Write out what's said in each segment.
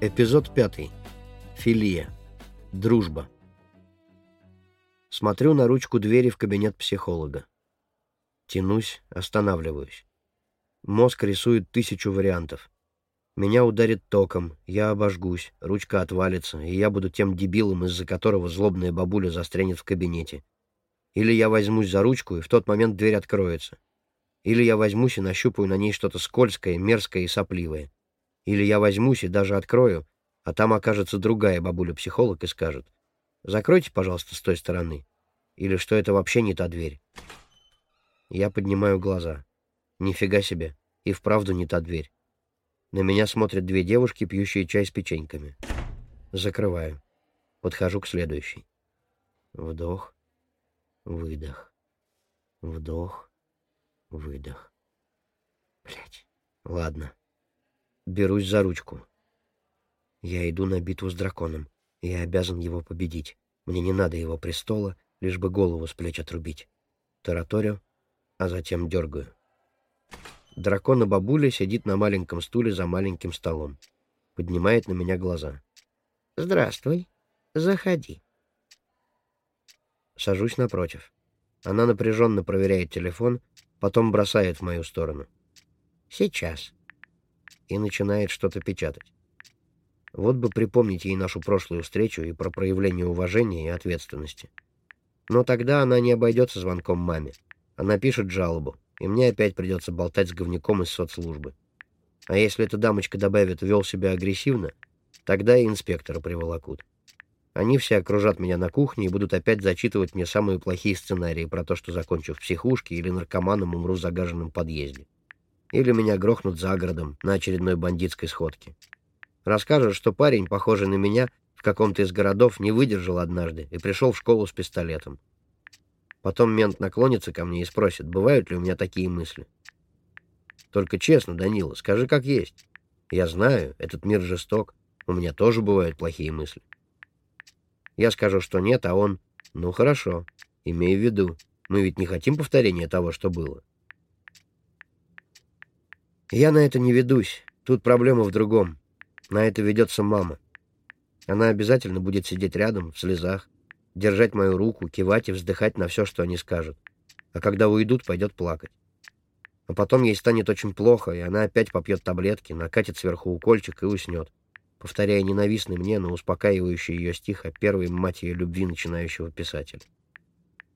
Эпизод пятый. Филия. Дружба. Смотрю на ручку двери в кабинет психолога. Тянусь, останавливаюсь. Мозг рисует тысячу вариантов. Меня ударит током, я обожгусь, ручка отвалится, и я буду тем дебилом, из-за которого злобная бабуля застрянет в кабинете. Или я возьмусь за ручку, и в тот момент дверь откроется. Или я возьмусь и нащупаю на ней что-то скользкое, мерзкое и сопливое. Или я возьмусь и даже открою, а там окажется другая бабуля-психолог и скажет, «Закройте, пожалуйста, с той стороны». Или что это вообще не та дверь. Я поднимаю глаза. Нифига себе, и вправду не та дверь. На меня смотрят две девушки, пьющие чай с печеньками. Закрываю. Подхожу к следующей. Вдох, выдох. Вдох, выдох. Блять. Ладно. Берусь за ручку. Я иду на битву с драконом. Я обязан его победить. Мне не надо его престола, лишь бы голову с плеч отрубить. Тараторю, а затем дергаю. Дракона бабуля сидит на маленьком стуле за маленьким столом. Поднимает на меня глаза. «Здравствуй. Заходи». Сажусь напротив. Она напряженно проверяет телефон, потом бросает в мою сторону. «Сейчас» и начинает что-то печатать. Вот бы припомнить ей нашу прошлую встречу и про проявление уважения и ответственности. Но тогда она не обойдется звонком маме. Она пишет жалобу, и мне опять придется болтать с говняком из соцслужбы. А если эта дамочка добавит «вел себя агрессивно», тогда и инспектора приволокут. Они все окружат меня на кухне и будут опять зачитывать мне самые плохие сценарии про то, что закончу в психушке или наркоманом умру в загаженном подъезде. Или меня грохнут за городом на очередной бандитской сходке. Расскажут, что парень, похожий на меня, в каком-то из городов не выдержал однажды и пришел в школу с пистолетом. Потом мент наклонится ко мне и спросит, бывают ли у меня такие мысли. Только честно, Данила, скажи как есть. Я знаю, этот мир жесток, у меня тоже бывают плохие мысли. Я скажу, что нет, а он, ну хорошо, имей в виду, мы ведь не хотим повторения того, что было. Я на это не ведусь. Тут проблема в другом. На это ведется мама. Она обязательно будет сидеть рядом, в слезах, держать мою руку, кивать и вздыхать на все, что они скажут. А когда уйдут, пойдет плакать. А потом ей станет очень плохо, и она опять попьет таблетки, накатит сверху укольчик и уснет, повторяя ненавистный мне, но успокаивающий ее стих о первой мать ее любви начинающего писателя.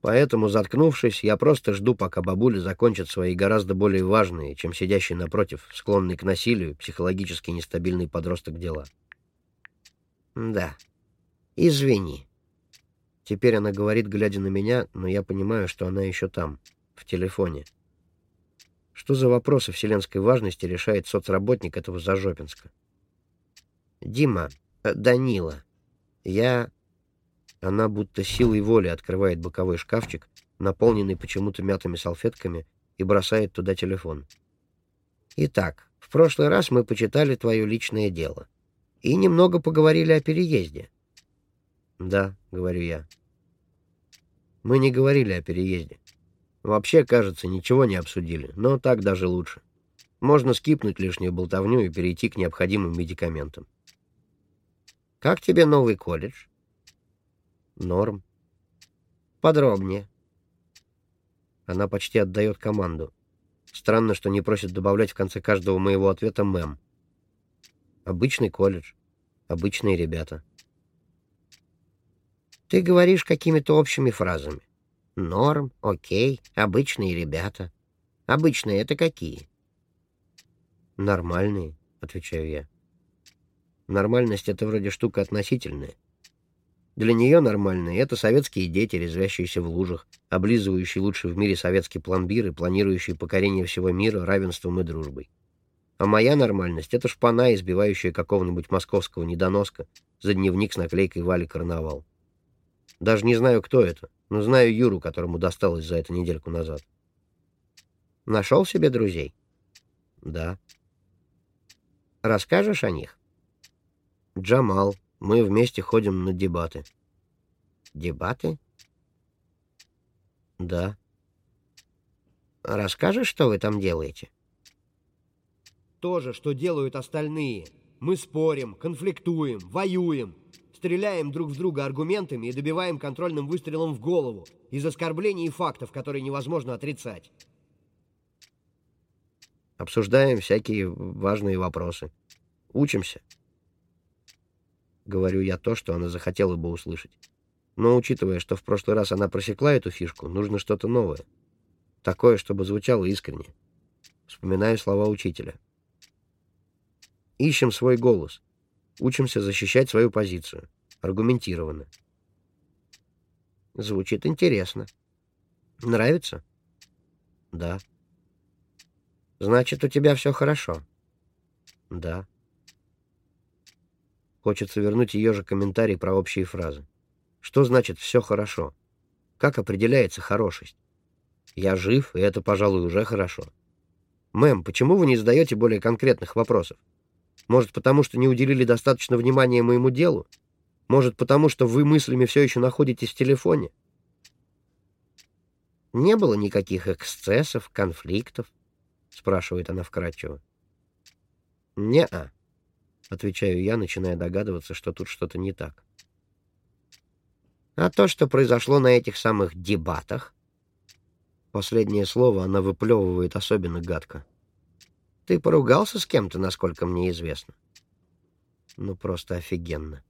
Поэтому, заткнувшись, я просто жду, пока бабуля закончит свои гораздо более важные, чем сидящий напротив, склонный к насилию, психологически нестабильный подросток дела. «Да. Извини». Теперь она говорит, глядя на меня, но я понимаю, что она еще там, в телефоне. Что за вопросы вселенской важности решает соцработник этого Зажопинска? «Дима, э, Данила, я она будто силой воли открывает боковой шкафчик, наполненный почему-то мятыми салфетками, и бросает туда телефон. «Итак, в прошлый раз мы почитали твое личное дело и немного поговорили о переезде». «Да», — говорю я. «Мы не говорили о переезде. Вообще, кажется, ничего не обсудили, но так даже лучше. Можно скипнуть лишнюю болтовню и перейти к необходимым медикаментам». «Как тебе новый колледж?» Норм. Подробнее. Она почти отдает команду. Странно, что не просит добавлять в конце каждого моего ответа «мэм». Обычный колледж. Обычные ребята. Ты говоришь какими-то общими фразами. Норм, окей, обычные ребята. Обычные — это какие? Нормальные, отвечаю я. Нормальность — это вроде штука относительная. Для нее нормальные — это советские дети, резвящиеся в лужах, облизывающие лучший в мире советский пломбир и планирующие покорение всего мира равенством и дружбой. А моя нормальность — это шпана, избивающая какого-нибудь московского недоноска за дневник с наклейкой «Вали Карнавал». Даже не знаю, кто это, но знаю Юру, которому досталось за это недельку назад. Нашел себе друзей? Да. Расскажешь о них? Джамал, мы вместе ходим на дебаты. Дебаты? Да. Расскажешь, что вы там делаете? То же, что делают остальные. Мы спорим, конфликтуем, воюем, стреляем друг в друга аргументами и добиваем контрольным выстрелом в голову из оскорблений и фактов, которые невозможно отрицать. Обсуждаем всякие важные вопросы. Учимся. Говорю я то, что она захотела бы услышать. Но учитывая, что в прошлый раз она просекла эту фишку, нужно что-то новое. Такое, чтобы звучало искренне. Вспоминаю слова учителя. Ищем свой голос. Учимся защищать свою позицию. Аргументированно. Звучит интересно. Нравится? Да. Значит, у тебя все хорошо? Да. Хочется вернуть ее же комментарий про общие фразы. Что значит «все хорошо»? Как определяется хорошесть? Я жив, и это, пожалуй, уже хорошо. Мэм, почему вы не задаете более конкретных вопросов? Может, потому что не уделили достаточно внимания моему делу? Может, потому что вы мыслями все еще находитесь в телефоне? Не было никаких эксцессов, конфликтов? Спрашивает она вкратчиво. Не-а, отвечаю я, начиная догадываться, что тут что-то не так. А то, что произошло на этих самых дебатах? Последнее слово она выплевывает особенно гадко. Ты поругался с кем-то, насколько мне известно? Ну, просто офигенно.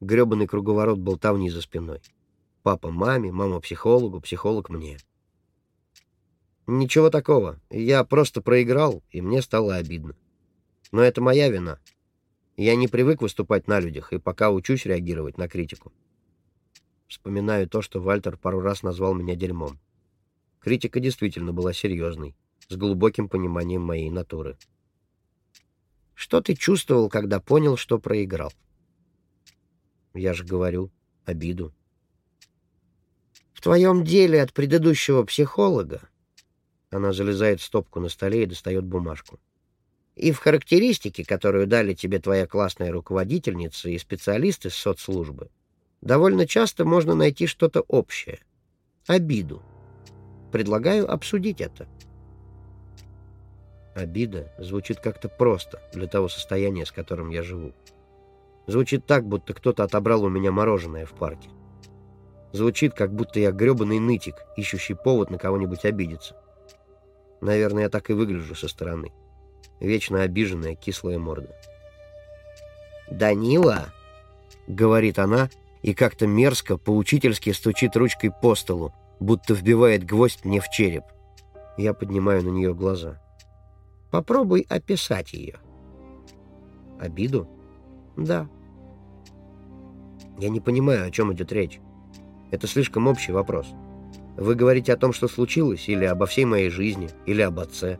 Гребаный круговорот болтовни за спиной. Папа маме, мама психологу, психолог мне. Ничего такого. Я просто проиграл, и мне стало обидно. Но это моя вина. Я не привык выступать на людях, и пока учусь реагировать на критику. Вспоминаю то, что Вальтер пару раз назвал меня дерьмом. Критика действительно была серьезной, с глубоким пониманием моей натуры. Что ты чувствовал, когда понял, что проиграл? Я же говорю, обиду. В твоем деле от предыдущего психолога она залезает в стопку на столе и достает бумажку. И в характеристике, которую дали тебе твоя классная руководительница и специалисты с соцслужбы, довольно часто можно найти что-то общее. Обиду. Предлагаю обсудить это. Обида звучит как-то просто для того состояния, с которым я живу. Звучит так, будто кто-то отобрал у меня мороженое в парке. Звучит, как будто я гребаный нытик, ищущий повод на кого-нибудь обидеться. Наверное, я так и выгляжу со стороны. Вечно обиженная кислая морда. «Данила!» — говорит она, и как-то мерзко, поучительски стучит ручкой по столу, будто вбивает гвоздь мне в череп. Я поднимаю на нее глаза. Попробуй описать ее. Обиду? Да. Я не понимаю, о чем идет речь. Это слишком общий вопрос. Вы говорите о том, что случилось, или обо всей моей жизни, или об отце.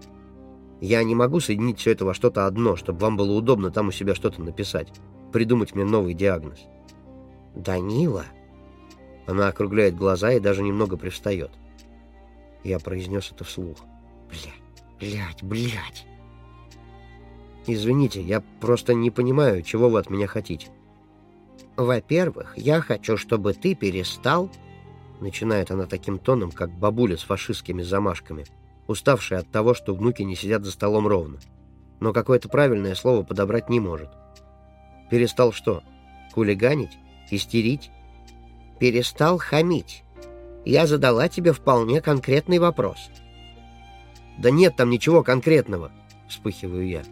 Я не могу соединить все это во что-то одно, чтобы вам было удобно там у себя что-то написать, придумать мне новый диагноз. «Данила?» Она округляет глаза и даже немного привстает. Я произнес это вслух. «Блядь, блядь, блядь!» «Извините, я просто не понимаю, чего вы от меня хотите». «Во-первых, я хочу, чтобы ты перестал...» Начинает она таким тоном, как бабуля с фашистскими замашками, уставшая от того, что внуки не сидят за столом ровно. Но какое-то правильное слово подобрать не может. «Перестал что? Хулиганить? Истерить? Перестал хамить. Я задала тебе вполне конкретный вопрос. Да нет там ничего конкретного, вспыхиваю я.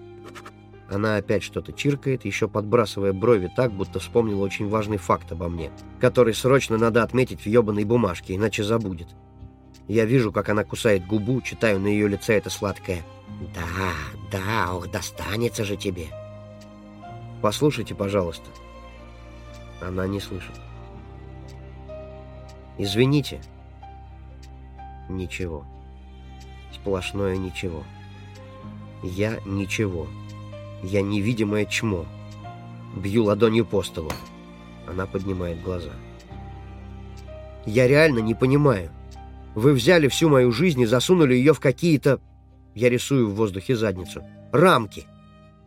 Она опять что-то чиркает, еще подбрасывая брови так, будто вспомнила очень важный факт обо мне, который срочно надо отметить в ебаной бумажке, иначе забудет. Я вижу, как она кусает губу, читаю на ее лице это сладкое «Да, да, ох, достанется же тебе». «Послушайте, пожалуйста», она не слышит. «Извините». Ничего. Сплошное ничего. Я ничего. Я невидимое чмо. Бью ладонью по столу. Она поднимает глаза. «Я реально не понимаю. Вы взяли всю мою жизнь и засунули ее в какие-то...» Я рисую в воздухе задницу. «Рамки.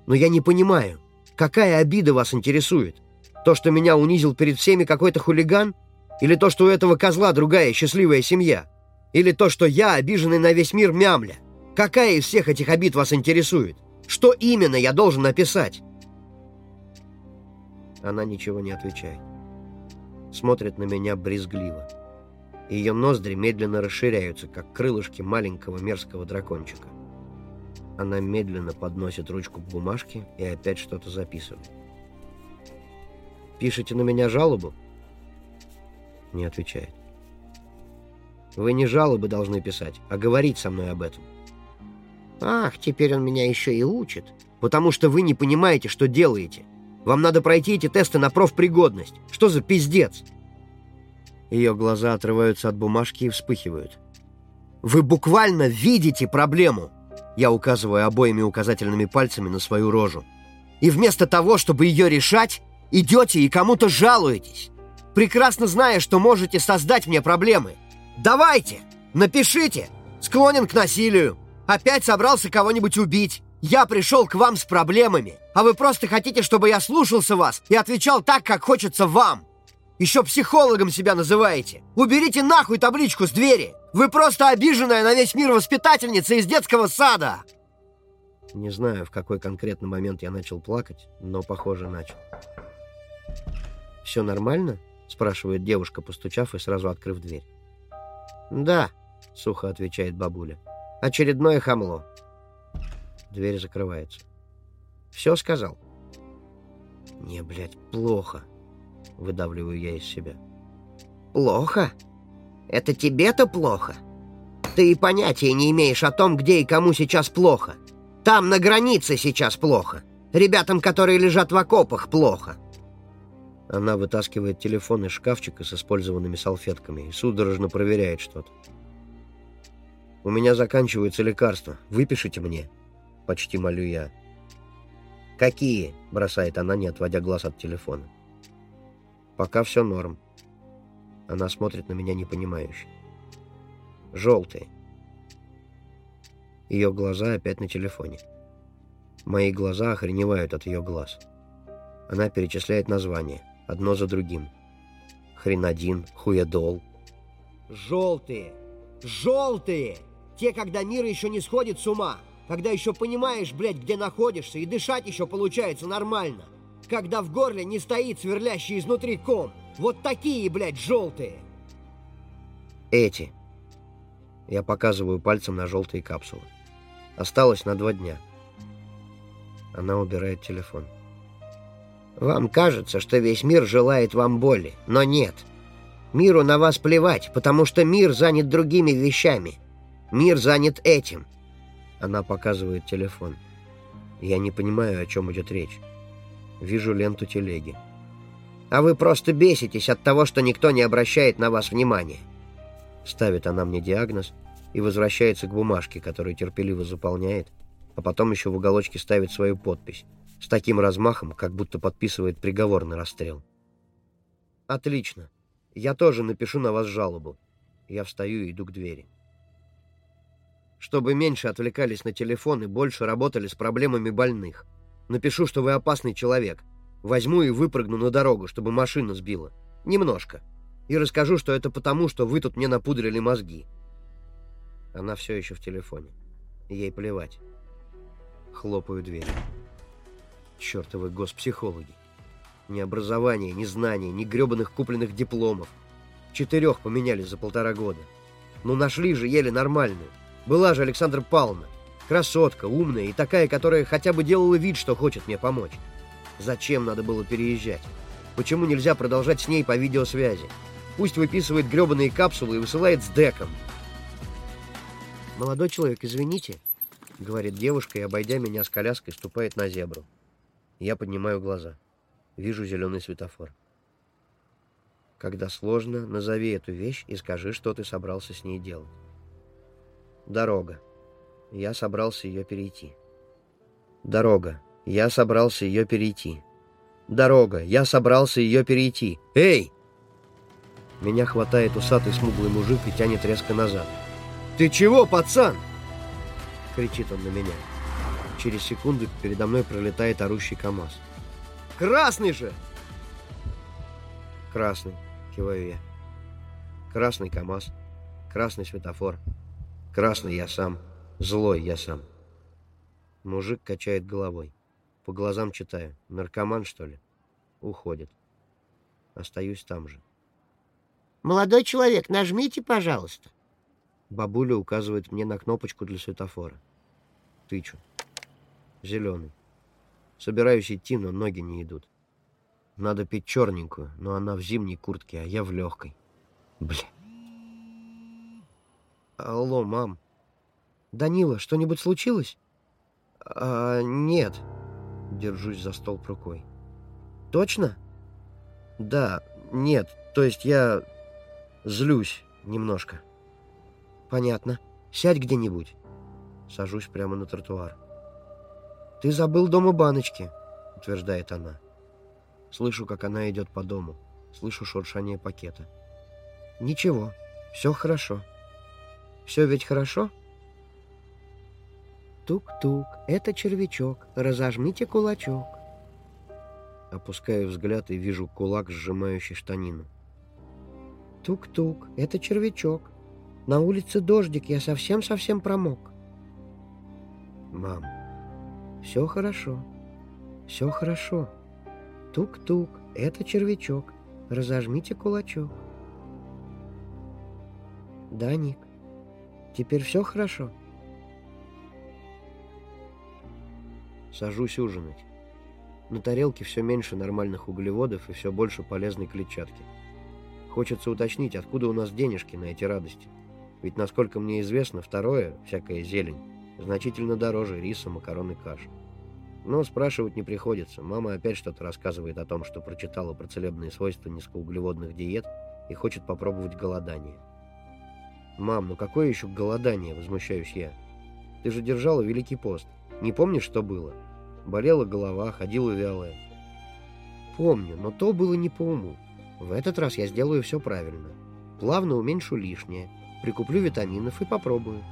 Но я не понимаю, какая обида вас интересует? То, что меня унизил перед всеми какой-то хулиган? Или то, что у этого козла другая счастливая семья? Или то, что я, обиженный на весь мир мямля? Какая из всех этих обид вас интересует? Что именно я должен написать? Она ничего не отвечает. Смотрит на меня брезгливо. Ее ноздри медленно расширяются, как крылышки маленького мерзкого дракончика. Она медленно подносит ручку к бумажке и опять что-то записывает. «Пишете на меня жалобу?» Не отвечает. «Вы не жалобы должны писать, а говорить со мной об этом». «Ах, теперь он меня еще и учит». «Потому что вы не понимаете, что делаете. Вам надо пройти эти тесты на профпригодность. Что за пиздец?» Ее глаза отрываются от бумажки и вспыхивают. «Вы буквально видите проблему!» Я указываю обоими указательными пальцами на свою рожу. «И вместо того, чтобы ее решать, идете и кому-то жалуетесь, прекрасно зная, что можете создать мне проблемы. Давайте! Напишите! Склонен к насилию! Опять собрался кого-нибудь убить! Я пришел к вам с проблемами, а вы просто хотите, чтобы я слушался вас и отвечал так, как хочется вам!» Еще психологом себя называете. Уберите нахуй табличку с двери. Вы просто обиженная на весь мир воспитательница из детского сада. Не знаю, в какой конкретный момент я начал плакать, но, похоже, начал. «Все нормально?» — спрашивает девушка, постучав и сразу открыв дверь. «Да», — сухо отвечает бабуля. «Очередное хамло». Дверь закрывается. «Все сказал?» «Не, блядь, плохо», — выдавливаю я из себя. «Плохо? Это тебе-то плохо? Ты и понятия не имеешь о том, где и кому сейчас плохо. Там, на границе, сейчас плохо. Ребятам, которые лежат в окопах, плохо». Она вытаскивает телефон из шкафчика с использованными салфетками и судорожно проверяет что-то. «У меня заканчиваются лекарства. Выпишите мне?» Почти молю я. «Какие?» — бросает она, не отводя глаз от телефона. Пока все норм. Она смотрит на меня непонимающе. Желтые. Ее глаза опять на телефоне. Мои глаза охреневают от ее глаз. Она перечисляет названия, одно за другим. Хренадин, хуедол. Желтые! Желтые! Те, когда мир еще не сходит с ума. Когда еще понимаешь, блядь, где находишься, и дышать еще получается нормально когда в горле не стоит сверлящий изнутри ком. Вот такие, блядь, желтые. Эти. Я показываю пальцем на желтые капсулы. Осталось на два дня. Она убирает телефон. Вам кажется, что весь мир желает вам боли, но нет. Миру на вас плевать, потому что мир занят другими вещами. Мир занят этим. Она показывает телефон. Я не понимаю, о чем идет речь. Вижу ленту телеги. «А вы просто беситесь от того, что никто не обращает на вас внимания». Ставит она мне диагноз и возвращается к бумажке, которую терпеливо заполняет, а потом еще в уголочке ставит свою подпись с таким размахом, как будто подписывает приговор на расстрел. «Отлично. Я тоже напишу на вас жалобу». Я встаю и иду к двери. Чтобы меньше отвлекались на телефон и больше работали с проблемами больных. Напишу, что вы опасный человек. Возьму и выпрыгну на дорогу, чтобы машина сбила. Немножко. И расскажу, что это потому, что вы тут мне напудрили мозги. Она все еще в телефоне. Ей плевать. Хлопаю дверь. Чертовы госпсихологи. Ни образования, ни знаний, ни гребаных купленных дипломов. Четырех поменяли за полтора года. Ну нашли же еле нормальную. Была же Александра Павловна. Красотка, умная и такая, которая хотя бы делала вид, что хочет мне помочь. Зачем надо было переезжать? Почему нельзя продолжать с ней по видеосвязи? Пусть выписывает гребаные капсулы и высылает с деком. «Молодой человек, извините», — говорит девушка и, обойдя меня с коляской, ступает на зебру. Я поднимаю глаза. Вижу зеленый светофор. Когда сложно, назови эту вещь и скажи, что ты собрался с ней делать. Дорога. Я собрался ее перейти. Дорога. Я собрался ее перейти. Дорога. Я собрался ее перейти. Эй! Меня хватает усатый смуглый мужик и тянет резко назад. «Ты чего, пацан?» Кричит он на меня. Через секунду передо мной пролетает орущий КамАЗ. «Красный же!» «Красный», — киваю я. «Красный КамАЗ, красный светофор, красный я сам». Злой я сам. Мужик качает головой. По глазам читаю. Наркоман, что ли? уходит. Остаюсь там же. «Молодой человек, нажмите, пожалуйста». Бабуля указывает мне на кнопочку для светофора. Тычу. Зеленый. Собираюсь идти, но ноги не идут. Надо пить черненькую, но она в зимней куртке, а я в легкой. Бля. Алло, мам. Данила, что-нибудь случилось? А, нет. Держусь за стол рукой. Точно? Да, нет, то есть я злюсь немножко. Понятно. Сядь где-нибудь. Сажусь прямо на тротуар. Ты забыл дома баночки, утверждает она. Слышу, как она идет по дому. Слышу шуршание пакета. Ничего, все хорошо. Все ведь хорошо? Тук-тук, это червячок, разожмите кулачок. Опускаю взгляд и вижу кулак, сжимающий штанину. Тук-тук, это червячок. На улице дождик, я совсем-совсем промок. Мам, все хорошо, все хорошо. Тук-тук, это червячок, разожмите кулачок. Да, Ник, теперь все хорошо? Сажусь ужинать. На тарелке все меньше нормальных углеводов и все больше полезной клетчатки. Хочется уточнить, откуда у нас денежки на эти радости. Ведь, насколько мне известно, второе, всякая зелень, значительно дороже риса, макарон и каш. Но спрашивать не приходится. Мама опять что-то рассказывает о том, что прочитала про целебные свойства низкоуглеводных диет и хочет попробовать голодание. «Мам, ну какое еще голодание?» – возмущаюсь я. «Ты же держала Великий пост. Не помнишь, что было? Болела голова, ходила вялая. Помню, но то было не по уму. В этот раз я сделаю все правильно. Плавно уменьшу лишнее, прикуплю витаминов и попробую.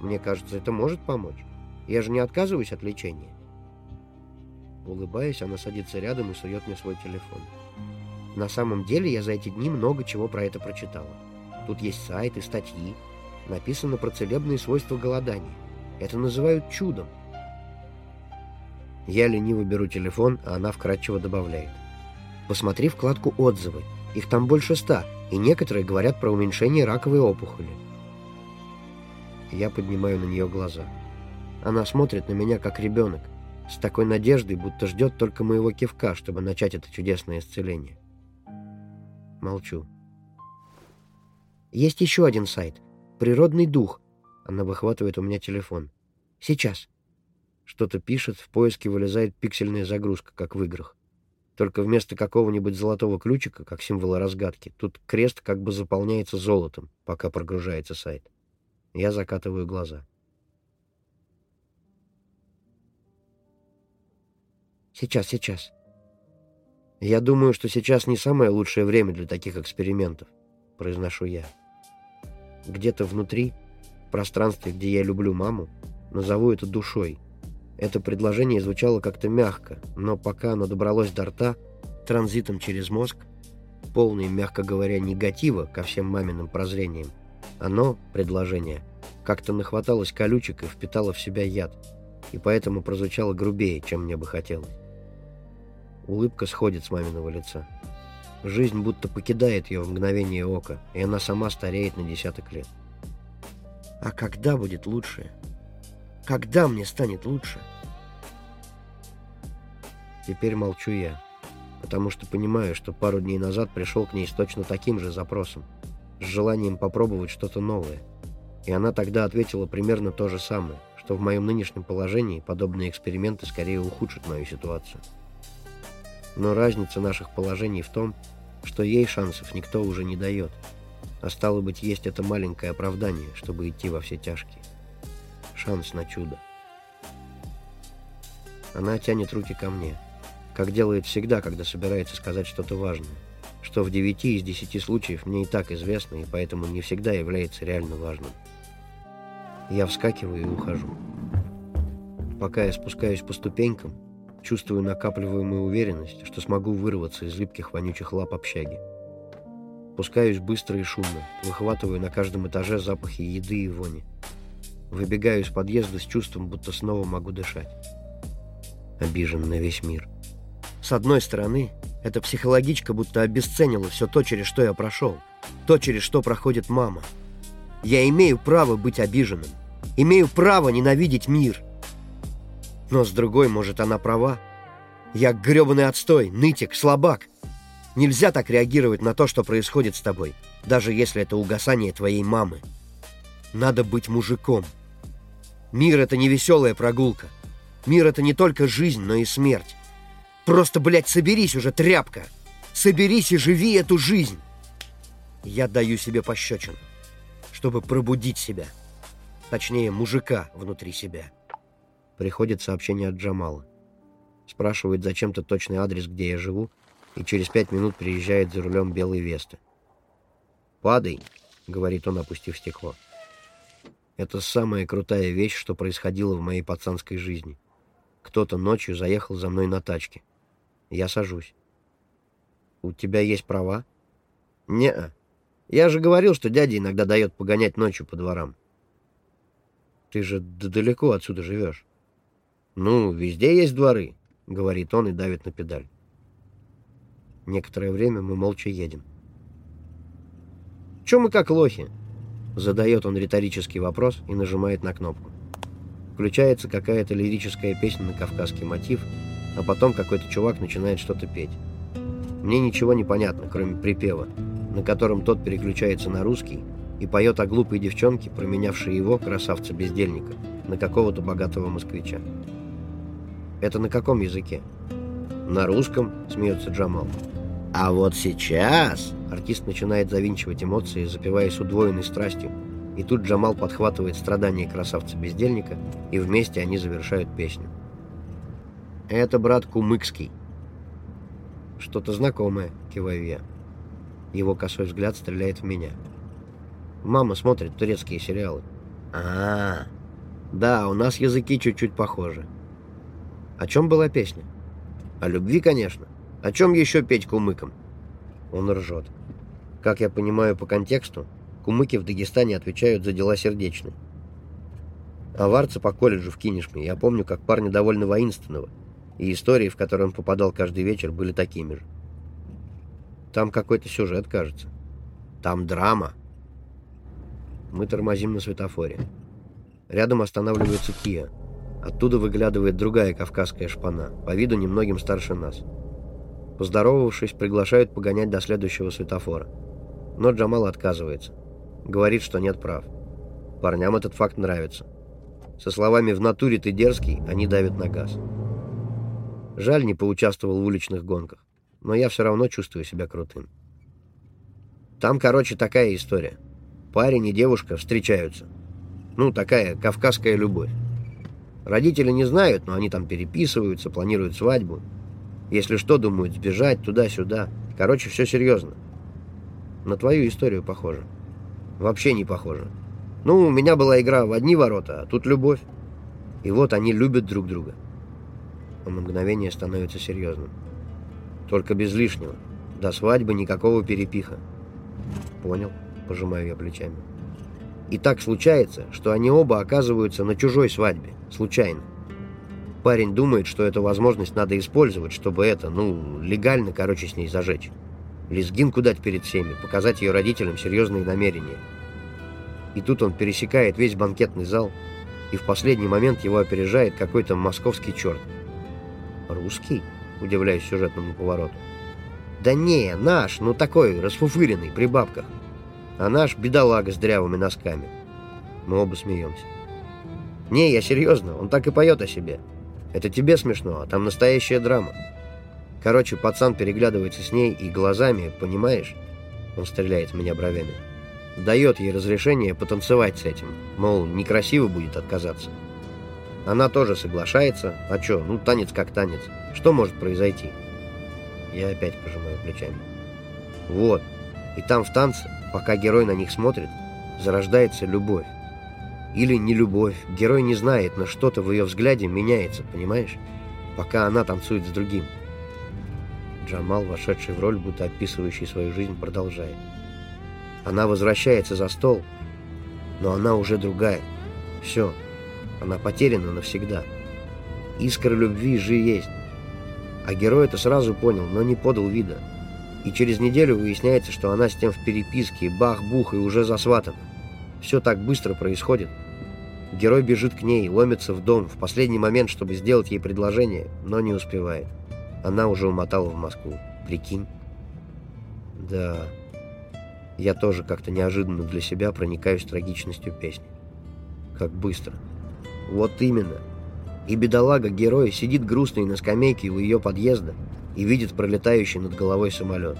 Мне кажется, это может помочь. Я же не отказываюсь от лечения. Улыбаясь, она садится рядом и сует мне свой телефон. На самом деле я за эти дни много чего про это прочитала. Тут есть сайты, статьи. Написано про целебные свойства голодания. Это называют чудом. Я лениво беру телефон, а она вкратчиво добавляет. Посмотри вкладку «Отзывы». Их там больше ста, и некоторые говорят про уменьшение раковой опухоли. Я поднимаю на нее глаза. Она смотрит на меня, как ребенок, с такой надеждой, будто ждет только моего кивка, чтобы начать это чудесное исцеление. Молчу. Есть еще один сайт. «Природный дух». Она выхватывает у меня телефон. «Сейчас». Что-то пишет, в поиске вылезает пиксельная загрузка, как в играх. Только вместо какого-нибудь золотого ключика, как символа разгадки, тут крест как бы заполняется золотом, пока прогружается сайт. Я закатываю глаза. Сейчас, сейчас. Я думаю, что сейчас не самое лучшее время для таких экспериментов, произношу я. Где-то внутри, в пространстве, где я люблю маму, назову это душой — это предложение звучало как-то мягко, но пока оно добралось до рта, транзитом через мозг, полный, мягко говоря, негатива ко всем маминым прозрениям, оно, предложение, как-то нахваталось колючек и впитало в себя яд, и поэтому прозвучало грубее, чем мне бы хотелось. Улыбка сходит с маминого лица. Жизнь будто покидает ее в мгновение ока, и она сама стареет на десяток лет. А когда будет лучше? Когда мне станет лучше? Теперь молчу я, потому что понимаю, что пару дней назад пришел к ней с точно таким же запросом, с желанием попробовать что-то новое. И она тогда ответила примерно то же самое, что в моем нынешнем положении подобные эксперименты скорее ухудшат мою ситуацию. Но разница наших положений в том, что ей шансов никто уже не дает, а стало быть, есть это маленькое оправдание, чтобы идти во все тяжкие шанс на чудо. Она тянет руки ко мне, как делает всегда, когда собирается сказать что-то важное, что в девяти из десяти случаев мне и так известно, и поэтому не всегда является реально важным. Я вскакиваю и ухожу. Пока я спускаюсь по ступенькам, чувствую накапливаемую уверенность, что смогу вырваться из липких вонючих лап общаги. Пускаюсь быстро и шумно, выхватываю на каждом этаже запахи еды и вони. Выбегаю из подъезда с чувством, будто снова могу дышать. Обижен на весь мир. С одной стороны, Эта психологичка будто обесценила все то, через что я прошел. То, через что проходит мама. Я имею право быть обиженным. Имею право ненавидеть мир. Но с другой, может, она права. Я гребаный отстой, нытик, слабак. Нельзя так реагировать на то, что происходит с тобой, даже если это угасание твоей мамы. Надо быть мужиком. Мир — это не веселая прогулка. Мир — это не только жизнь, но и смерть. Просто, блядь, соберись уже, тряпка. Соберись и живи эту жизнь. Я даю себе пощечину, чтобы пробудить себя. Точнее, мужика внутри себя. Приходит сообщение от Джамала. Спрашивает зачем-то точный адрес, где я живу, и через пять минут приезжает за рулем белой Весты. «Падай», — говорит он, опустив стекло. Это самая крутая вещь, что происходило в моей пацанской жизни. Кто-то ночью заехал за мной на тачке. Я сажусь. «У тебя есть права?» «Не-а. Я же говорил, что дядя иногда дает погонять ночью по дворам». «Ты же далеко отсюда живешь». «Ну, везде есть дворы», — говорит он и давит на педаль. Некоторое время мы молча едем. «Чё мы как лохи?» Задает он риторический вопрос и нажимает на кнопку. Включается какая-то лирическая песня на кавказский мотив — а потом какой-то чувак начинает что-то петь. Мне ничего не понятно, кроме припева, на котором тот переключается на русский и поет о глупой девчонке, променявшей его, красавца-бездельника, на какого-то богатого москвича. Это на каком языке? На русском, смеется Джамал. А вот сейчас артист начинает завинчивать эмоции, запиваясь удвоенной страстью, и тут Джамал подхватывает страдания красавца-бездельника, и вместе они завершают песню. Это брат Кумыкский. Что-то знакомое, киваю я. Его косой взгляд стреляет в меня. Мама смотрит турецкие сериалы. А, -а, -а. да, у нас языки чуть-чуть похожи. О чем была песня? О любви, конечно. О чем еще петь кумыкам? Он ржет. Как я понимаю по контексту, кумыки в Дагестане отвечают за дела сердечные. А варца по колледжу в Кинешме я помню как парня довольно воинственного, и истории, в которые он попадал каждый вечер, были такими же. Там какой-то сюжет, кажется. Там драма. Мы тормозим на светофоре. Рядом останавливается Кия. Оттуда выглядывает другая кавказская шпана, по виду немногим старше нас. Поздоровавшись, приглашают погонять до следующего светофора. Но Джамал отказывается. Говорит, что нет прав. Парням этот факт нравится. Со словами «в натуре ты дерзкий» они давят на газ. Жаль, не поучаствовал в уличных гонках, но я все равно чувствую себя крутым. Там, короче, такая история. Парень и девушка встречаются. Ну, такая кавказская любовь. Родители не знают, но они там переписываются, планируют свадьбу. Если что, думают сбежать туда-сюда. Короче, все серьезно. На твою историю похоже. Вообще не похоже. Ну, у меня была игра в одни ворота, а тут любовь. И вот они любят друг друга. Он на мгновение становится серьезным. Только без лишнего. До свадьбы никакого перепиха. Понял, пожимаю я плечами. И так случается, что они оба оказываются на чужой свадьбе. Случайно. Парень думает, что эту возможность надо использовать, чтобы это, ну, легально, короче, с ней зажечь. Лезгинку дать перед всеми, показать ее родителям серьезные намерения. И тут он пересекает весь банкетный зал, и в последний момент его опережает какой-то московский черт. «Русский?» — удивляюсь сюжетному повороту. «Да не, наш, ну такой, расфуфыренный, при бабках. А наш бедолага с дрявыми носками». Мы оба смеемся. «Не, я серьезно, он так и поет о себе. Это тебе смешно, а там настоящая драма. Короче, пацан переглядывается с ней и глазами, понимаешь?» Он стреляет в меня бровями. Дает ей разрешение потанцевать с этим. Мол, некрасиво будет отказаться. Она тоже соглашается. А что, ну танец как танец. Что может произойти? Я опять пожимаю плечами. Вот. И там в танце, пока герой на них смотрит, зарождается любовь. Или не любовь. Герой не знает, но что-то в ее взгляде меняется, понимаешь? Пока она танцует с другим. Джамал, вошедший в роль, будто описывающий свою жизнь, продолжает. Она возвращается за стол, но она уже другая. Все, она потеряна навсегда. Искра любви же есть. А герой это сразу понял, но не подал вида. И через неделю выясняется, что она с тем в переписке, бах-бух, и уже засватана. Все так быстро происходит. Герой бежит к ней, ломится в дом в последний момент, чтобы сделать ей предложение, но не успевает. Она уже умотала в Москву. Прикинь? Да. Я тоже как-то неожиданно для себя проникаюсь трагичностью песни. Как быстро. Вот именно. И бедолага-герой сидит грустный на скамейке у ее подъезда и видит пролетающий над головой самолет.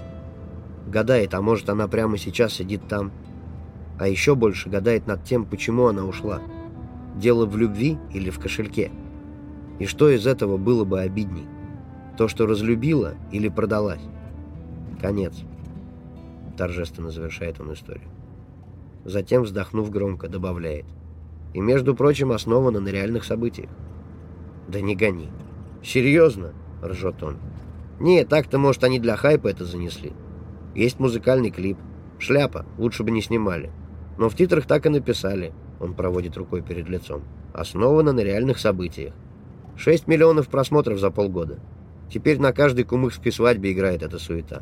Гадает, а может она прямо сейчас сидит там. А еще больше гадает над тем, почему она ушла. Дело в любви или в кошельке? И что из этого было бы обидней? То, что разлюбила или продалась? Конец. Торжественно завершает он историю. Затем, вздохнув громко, добавляет. И, между прочим, основано на реальных событиях. Да не гони. Серьезно? Ржет он. Не, так-то, может, они для хайпа это занесли. Есть музыкальный клип. Шляпа, лучше бы не снимали. Но в титрах так и написали. Он проводит рукой перед лицом. Основано на реальных событиях. 6 миллионов просмотров за полгода. Теперь на каждой кумыкской свадьбе играет эта суета.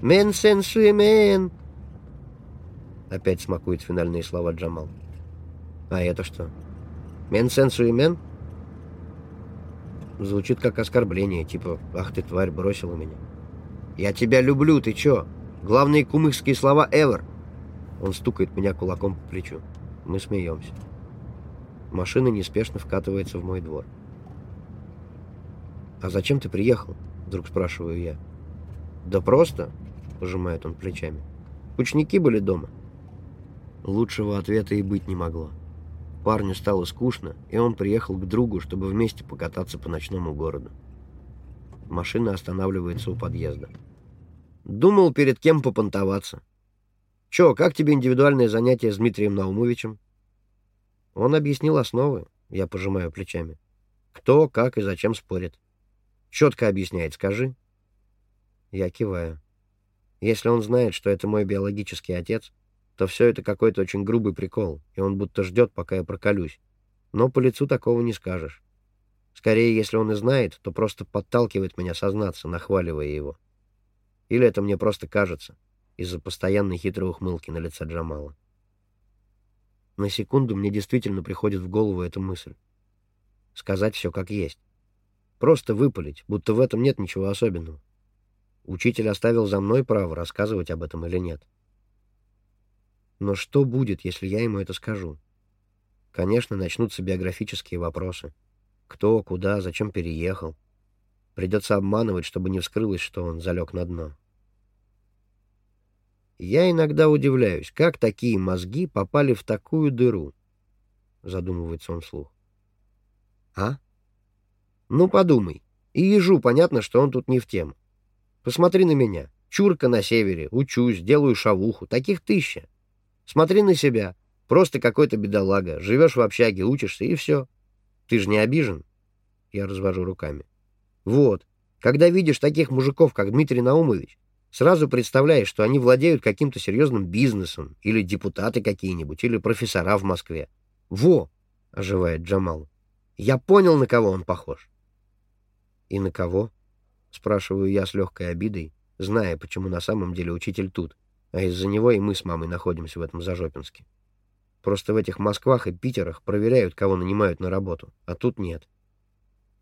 «Мен сен суемен!» Опять смакует финальные слова Джамал. «А это что? Мен сен суемен?» Звучит как оскорбление, типа «Ах ты, тварь, бросила меня». «Я тебя люблю, ты чё? Главные кумыкские слова ever!» Он стукает меня кулаком по плечу. Мы смеемся. Машина неспешно вкатывается в мой двор. «А зачем ты приехал?» — вдруг спрашиваю я. «Да просто», — пожимает он плечами. «Ученики были дома». Лучшего ответа и быть не могло. Парню стало скучно, и он приехал к другу, чтобы вместе покататься по ночному городу. Машина останавливается у подъезда. «Думал, перед кем попонтоваться. Чё, как тебе индивидуальное занятие с Дмитрием Наумовичем?» Он объяснил основы, я пожимаю плечами. Кто, как и зачем спорит. Четко объясняет, скажи. Я киваю. Если он знает, что это мой биологический отец, то все это какой-то очень грубый прикол, и он будто ждет, пока я проколюсь. Но по лицу такого не скажешь. Скорее, если он и знает, то просто подталкивает меня сознаться, нахваливая его. Или это мне просто кажется, из-за постоянной хитрой ухмылки на лице Джамала. На секунду мне действительно приходит в голову эта мысль. Сказать все как есть. Просто выпалить, будто в этом нет ничего особенного. Учитель оставил за мной право рассказывать об этом или нет. Но что будет, если я ему это скажу? Конечно, начнутся биографические вопросы. Кто, куда, зачем переехал. Придется обманывать, чтобы не вскрылось, что он залег на дно. Я иногда удивляюсь, как такие мозги попали в такую дыру, задумывается он вслух. А? Ну, подумай. И ежу понятно, что он тут не в тему. Посмотри на меня. Чурка на севере, учусь, делаю шавуху. Таких тысяча. Смотри на себя. Просто какой-то бедолага. Живешь в общаге, учишься, и все. Ты же не обижен? Я развожу руками. Вот. Когда видишь таких мужиков, как Дмитрий Наумович, сразу представляешь, что они владеют каким-то серьезным бизнесом, или депутаты какие-нибудь, или профессора в Москве. Во! — оживает Джамал. Я понял, на кого он похож. «И на кого?» — спрашиваю я с легкой обидой, зная, почему на самом деле учитель тут, а из-за него и мы с мамой находимся в этом Зажопинске. Просто в этих Москвах и Питерах проверяют, кого нанимают на работу, а тут нет.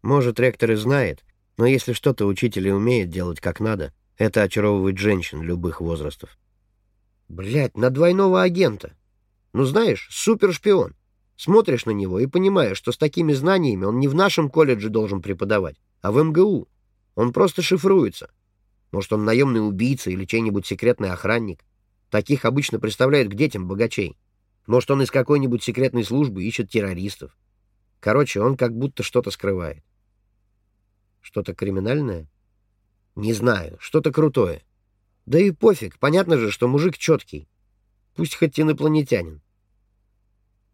Может, ректор и знает, но если что-то учитель и умеет делать как надо, это очаровывает женщин любых возрастов. Блять, на двойного агента. Ну знаешь, супершпион. Смотришь на него и понимаешь, что с такими знаниями он не в нашем колледже должен преподавать, а в МГУ. Он просто шифруется. Может, он наемный убийца или чей-нибудь секретный охранник. Таких обычно представляют к детям богачей. Может, он из какой-нибудь секретной службы ищет террористов. Короче, он как будто что-то скрывает. Что-то криминальное? Не знаю, что-то крутое. Да и пофиг, понятно же, что мужик четкий. Пусть хоть инопланетянин.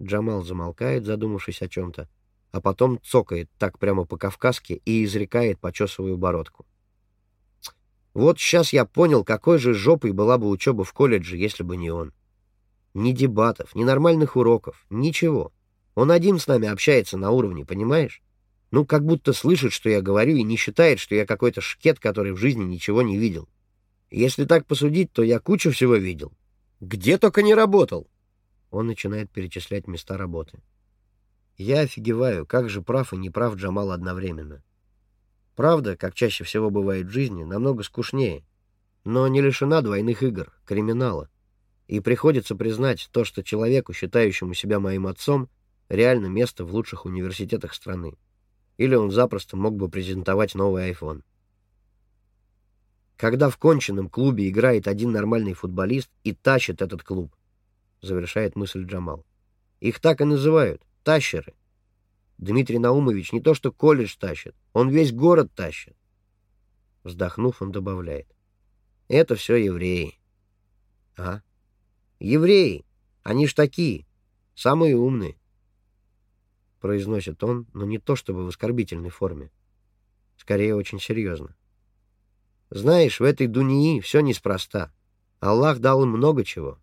Джамал замолкает, задумавшись о чем-то а потом цокает так прямо по-кавказски и изрекает, почесывая бородку. Вот сейчас я понял, какой же жопой была бы учеба в колледже, если бы не он. Ни дебатов, ни нормальных уроков, ничего. Он один с нами общается на уровне, понимаешь? Ну, как будто слышит, что я говорю, и не считает, что я какой-то шкет, который в жизни ничего не видел. Если так посудить, то я кучу всего видел. Где только не работал. Он начинает перечислять места работы. Я офигеваю, как же прав и неправ Джамал одновременно. Правда, как чаще всего бывает в жизни, намного скучнее, но не лишена двойных игр, криминала. И приходится признать то, что человеку, считающему себя моим отцом, реально место в лучших университетах страны. Или он запросто мог бы презентовать новый iPhone. Когда в конченном клубе играет один нормальный футболист и тащит этот клуб, завершает мысль Джамал. Их так и называют — тащеры. Дмитрий Наумович не то что колледж тащит, он весь город тащит. Вздохнув, он добавляет. Это все евреи. А? Евреи! Они ж такие, самые умные. Произносит он, но не то чтобы в оскорбительной форме. Скорее, очень серьезно. Знаешь, в этой дунии все неспроста. Аллах дал им много чего.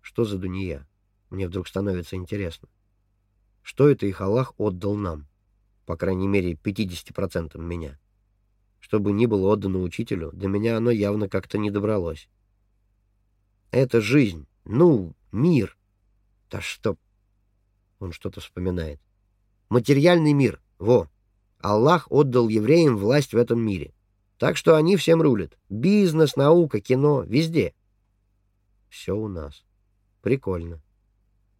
Что за дуния? Мне вдруг становится интересно. Что это их Аллах отдал нам? По крайней мере, 50% меня. Что бы ни было отдано учителю, до меня оно явно как-то не добралось. Это жизнь. Ну, мир. Да что... Он что-то вспоминает. Материальный мир. Во. Аллах отдал евреям власть в этом мире. Так что они всем рулят. Бизнес, наука, кино, везде. Все у нас. Прикольно.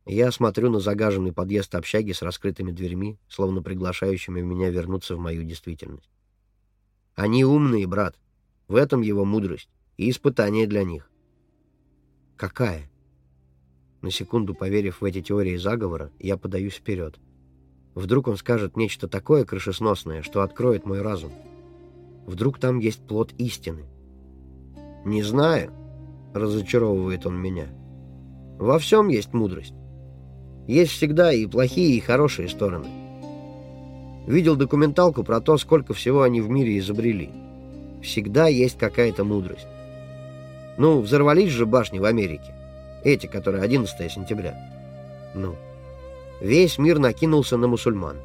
Я смотрю на загаженный подъезд общаги с раскрытыми дверьми, словно приглашающими меня вернуться в мою действительность. Они умные, брат. В этом его мудрость и испытание для них. Какая? На секунду поверив в эти теории заговора, я подаюсь вперед. Вдруг он скажет нечто такое крышесносное, что откроет мой разум. Вдруг там есть плод истины. «Не знаю», — разочаровывает он меня. «Во всем есть мудрость. Есть всегда и плохие, и хорошие стороны. Видел документалку про то, сколько всего они в мире изобрели. Всегда есть какая-то мудрость. Ну, взорвались же башни в Америке. Эти, которые 11 сентября. Ну, весь мир накинулся на мусульман.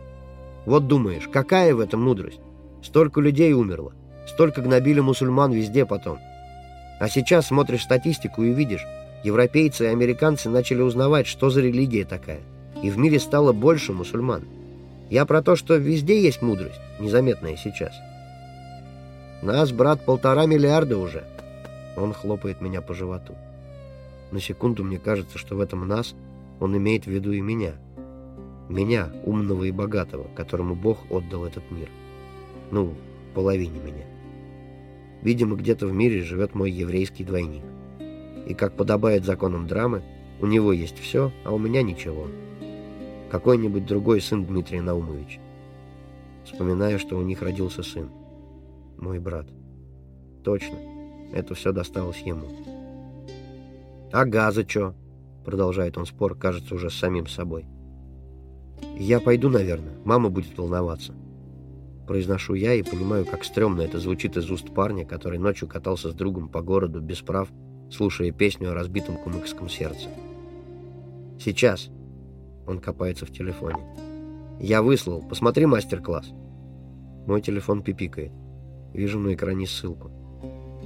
Вот думаешь, какая в этом мудрость? Столько людей умерло. Столько гнобили мусульман везде потом. А сейчас смотришь статистику и видишь, европейцы и американцы начали узнавать, что за религия такая. И в мире стало больше мусульман. Я про то, что везде есть мудрость, незаметная сейчас. Нас, брат, полтора миллиарда уже. Он хлопает меня по животу. На секунду мне кажется, что в этом нас он имеет в виду и меня. Меня, умного и богатого, которому Бог отдал этот мир. Ну, половине меня. Видимо, где-то в мире живет мой еврейский двойник. И как подобает законам драмы, у него есть все, а у меня ничего. Какой-нибудь другой сын Дмитрия Наумовича. Вспоминаю, что у них родился сын. Мой брат. Точно, это все досталось ему. «А газа чё?» — продолжает он спор, кажется, уже с самим собой. «Я пойду, наверное. Мама будет волноваться». Произношу я и понимаю, как стрёмно это звучит из уст парня, который ночью катался с другом по городу без прав, слушая песню о разбитом кумыкском сердце. «Сейчас!» Он копается в телефоне. «Я выслал. Посмотри мастер-класс». Мой телефон пипикает. Вижу на экране ссылку.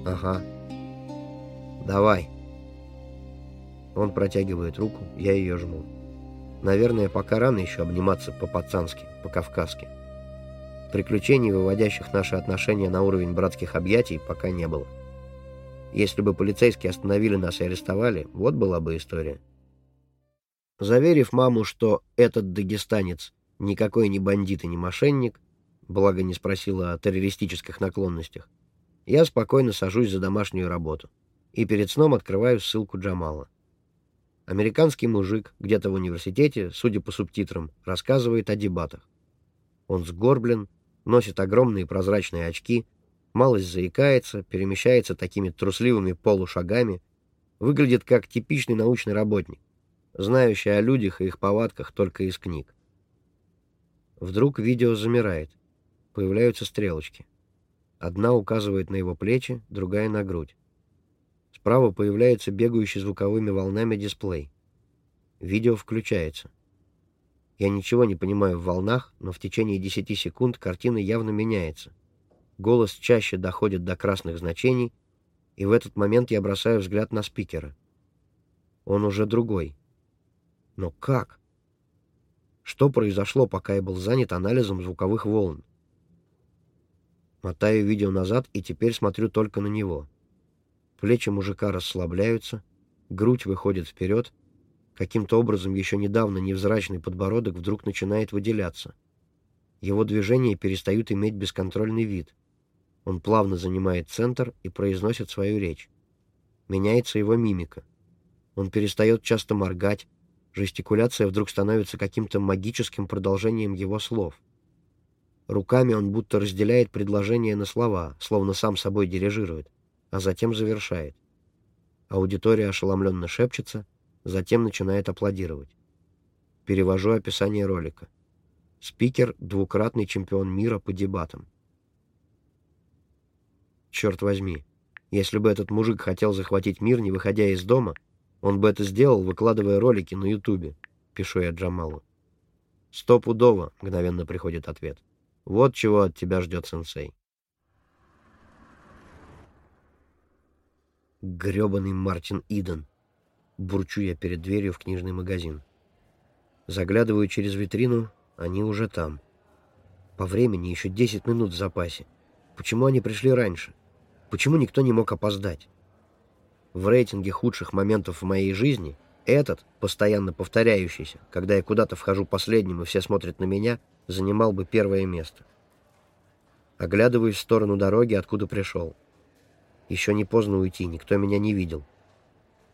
«Ага. Давай». Он протягивает руку, я ее жму. Наверное, пока рано еще обниматься по-пацански, по-кавказски. Приключений, выводящих наши отношения на уровень братских объятий, пока не было. Если бы полицейские остановили нас и арестовали, вот была бы история. Заверив маму, что этот дагестанец никакой не бандит и не мошенник, благо не спросила о террористических наклонностях, я спокойно сажусь за домашнюю работу и перед сном открываю ссылку Джамала. Американский мужик где-то в университете, судя по субтитрам, рассказывает о дебатах. Он сгорблен, носит огромные прозрачные очки, малость заикается, перемещается такими трусливыми полушагами, выглядит как типичный научный работник, знающий о людях и их повадках только из книг. Вдруг видео замирает. Появляются стрелочки. Одна указывает на его плечи, другая — на грудь. Справа появляется бегающий звуковыми волнами дисплей. Видео включается. Я ничего не понимаю в волнах, но в течение 10 секунд картина явно меняется. Голос чаще доходит до красных значений, и в этот момент я бросаю взгляд на спикера. Он уже другой. Но как? Что произошло, пока я был занят анализом звуковых волн? Мотаю видео назад и теперь смотрю только на него. Плечи мужика расслабляются, грудь выходит вперед, Каким-то образом еще недавно невзрачный подбородок вдруг начинает выделяться. Его движения перестают иметь бесконтрольный вид. Он плавно занимает центр и произносит свою речь. Меняется его мимика. Он перестает часто моргать, жестикуляция вдруг становится каким-то магическим продолжением его слов. Руками он будто разделяет предложения на слова, словно сам собой дирижирует, а затем завершает. Аудитория ошеломленно шепчется, затем начинает аплодировать. Перевожу описание ролика. Спикер — двукратный чемпион мира по дебатам. Черт возьми, если бы этот мужик хотел захватить мир, не выходя из дома, он бы это сделал, выкладывая ролики на Ютубе, пишу я Джамалу. Стопудово, мгновенно приходит ответ. Вот чего от тебя ждет сенсей. Гребаный Мартин Иден. Бурчу я перед дверью в книжный магазин. Заглядываю через витрину, они уже там. По времени еще 10 минут в запасе. Почему они пришли раньше? Почему никто не мог опоздать? В рейтинге худших моментов в моей жизни этот, постоянно повторяющийся, когда я куда-то вхожу последним и все смотрят на меня, занимал бы первое место. Оглядываюсь в сторону дороги, откуда пришел. Еще не поздно уйти, никто меня не видел.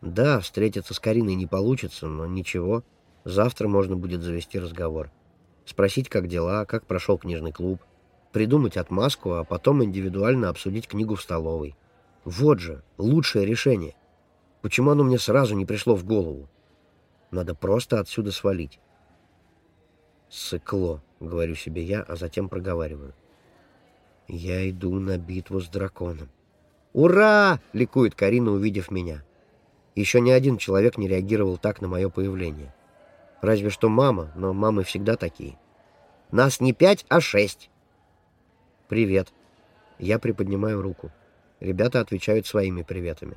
Да, встретиться с Кариной не получится, но ничего. Завтра можно будет завести разговор. Спросить, как дела, как прошел книжный клуб. Придумать отмазку, а потом индивидуально обсудить книгу в столовой. Вот же, лучшее решение. Почему оно мне сразу не пришло в голову? Надо просто отсюда свалить. «Сыкло», — говорю себе я, а затем проговариваю. «Я иду на битву с драконом». «Ура!» — ликует Карина, увидев меня. Еще ни один человек не реагировал так на мое появление. Разве что мама, но мамы всегда такие. Нас не пять, а шесть. Привет. Я приподнимаю руку. Ребята отвечают своими приветами.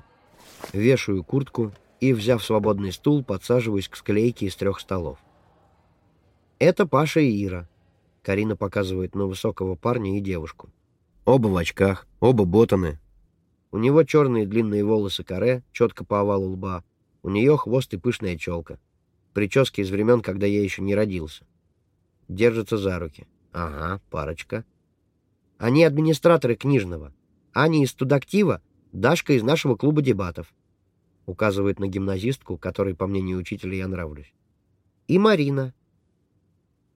Вешаю куртку и, взяв свободный стул, подсаживаюсь к склейке из трех столов. Это Паша и Ира. Карина показывает на высокого парня и девушку. Оба в очках, оба ботаны, у него черные длинные волосы каре, четко по овалу лба. У нее хвост и пышная челка. Прически из времен, когда я еще не родился. Держатся за руки. Ага, парочка. Они администраторы книжного. Аня из студактива, Дашка из нашего клуба дебатов. Указывает на гимназистку, которой, по мнению учителя, я нравлюсь. И Марина.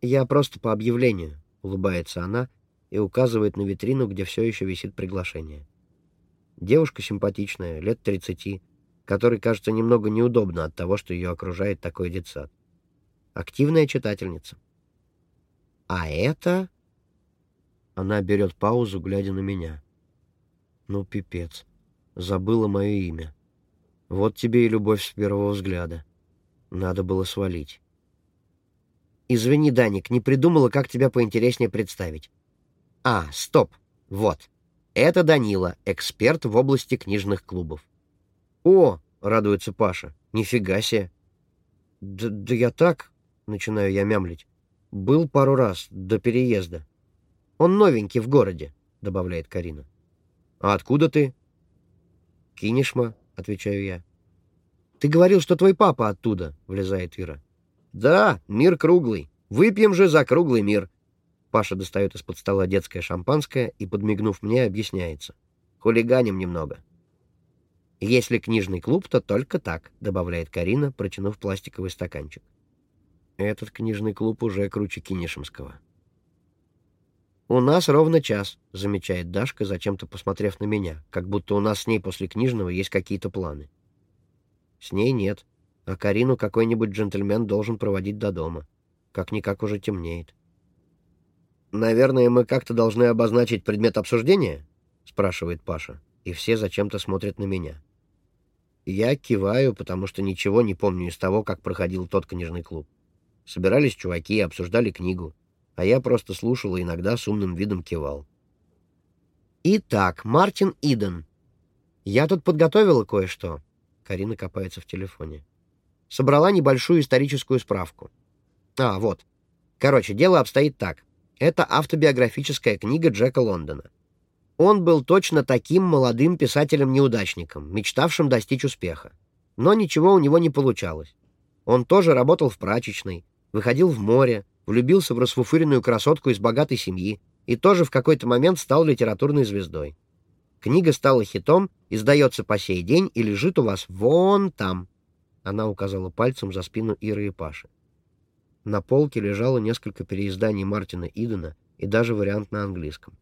Я просто по объявлению, улыбается она и указывает на витрину, где все еще висит приглашение. Девушка симпатичная, лет 30, которой кажется немного неудобно от того, что ее окружает такой детсад. Активная читательница. А это... Она берет паузу, глядя на меня. Ну, пипец. Забыла мое имя. Вот тебе и любовь с первого взгляда. Надо было свалить. Извини, Даник, не придумала, как тебя поинтереснее представить. А, стоп, вот. Это Данила, эксперт в области книжных клубов. «О!» — радуется Паша. «Нифига себе!» «Да, да я так...» — начинаю я мямлить. «Был пару раз, до переезда. Он новенький в городе», — добавляет Карина. «А откуда ты?» «Кинешма», — отвечаю я. «Ты говорил, что твой папа оттуда», — влезает Ира. «Да, мир круглый. Выпьем же за круглый мир», Паша достает из-под стола детское шампанское и, подмигнув мне, объясняется. «Хулиганим немного». «Если книжный клуб, то только так», — добавляет Карина, протянув пластиковый стаканчик. Этот книжный клуб уже круче Кинешемского. «У нас ровно час», — замечает Дашка, зачем-то посмотрев на меня, как будто у нас с ней после книжного есть какие-то планы. С ней нет, а Карину какой-нибудь джентльмен должен проводить до дома. Как-никак уже темнеет. «Наверное, мы как-то должны обозначить предмет обсуждения?» — спрашивает Паша, и все зачем-то смотрят на меня. Я киваю, потому что ничего не помню из того, как проходил тот книжный клуб. Собирались чуваки, обсуждали книгу, а я просто слушал и иногда с умным видом кивал. «Итак, Мартин Иден. Я тут подготовила кое-что». Карина копается в телефоне. Собрала небольшую историческую справку. А, вот. Короче, дело обстоит так. Это автобиографическая книга Джека Лондона. Он был точно таким молодым писателем-неудачником, мечтавшим достичь успеха. Но ничего у него не получалось. Он тоже работал в прачечной, выходил в море, влюбился в расфуфыренную красотку из богатой семьи и тоже в какой-то момент стал литературной звездой. Книга стала хитом, издается по сей день и лежит у вас вон там. Она указала пальцем за спину Иры и Паши. На полке лежало несколько переизданий Мартина Идена и даже вариант на английском.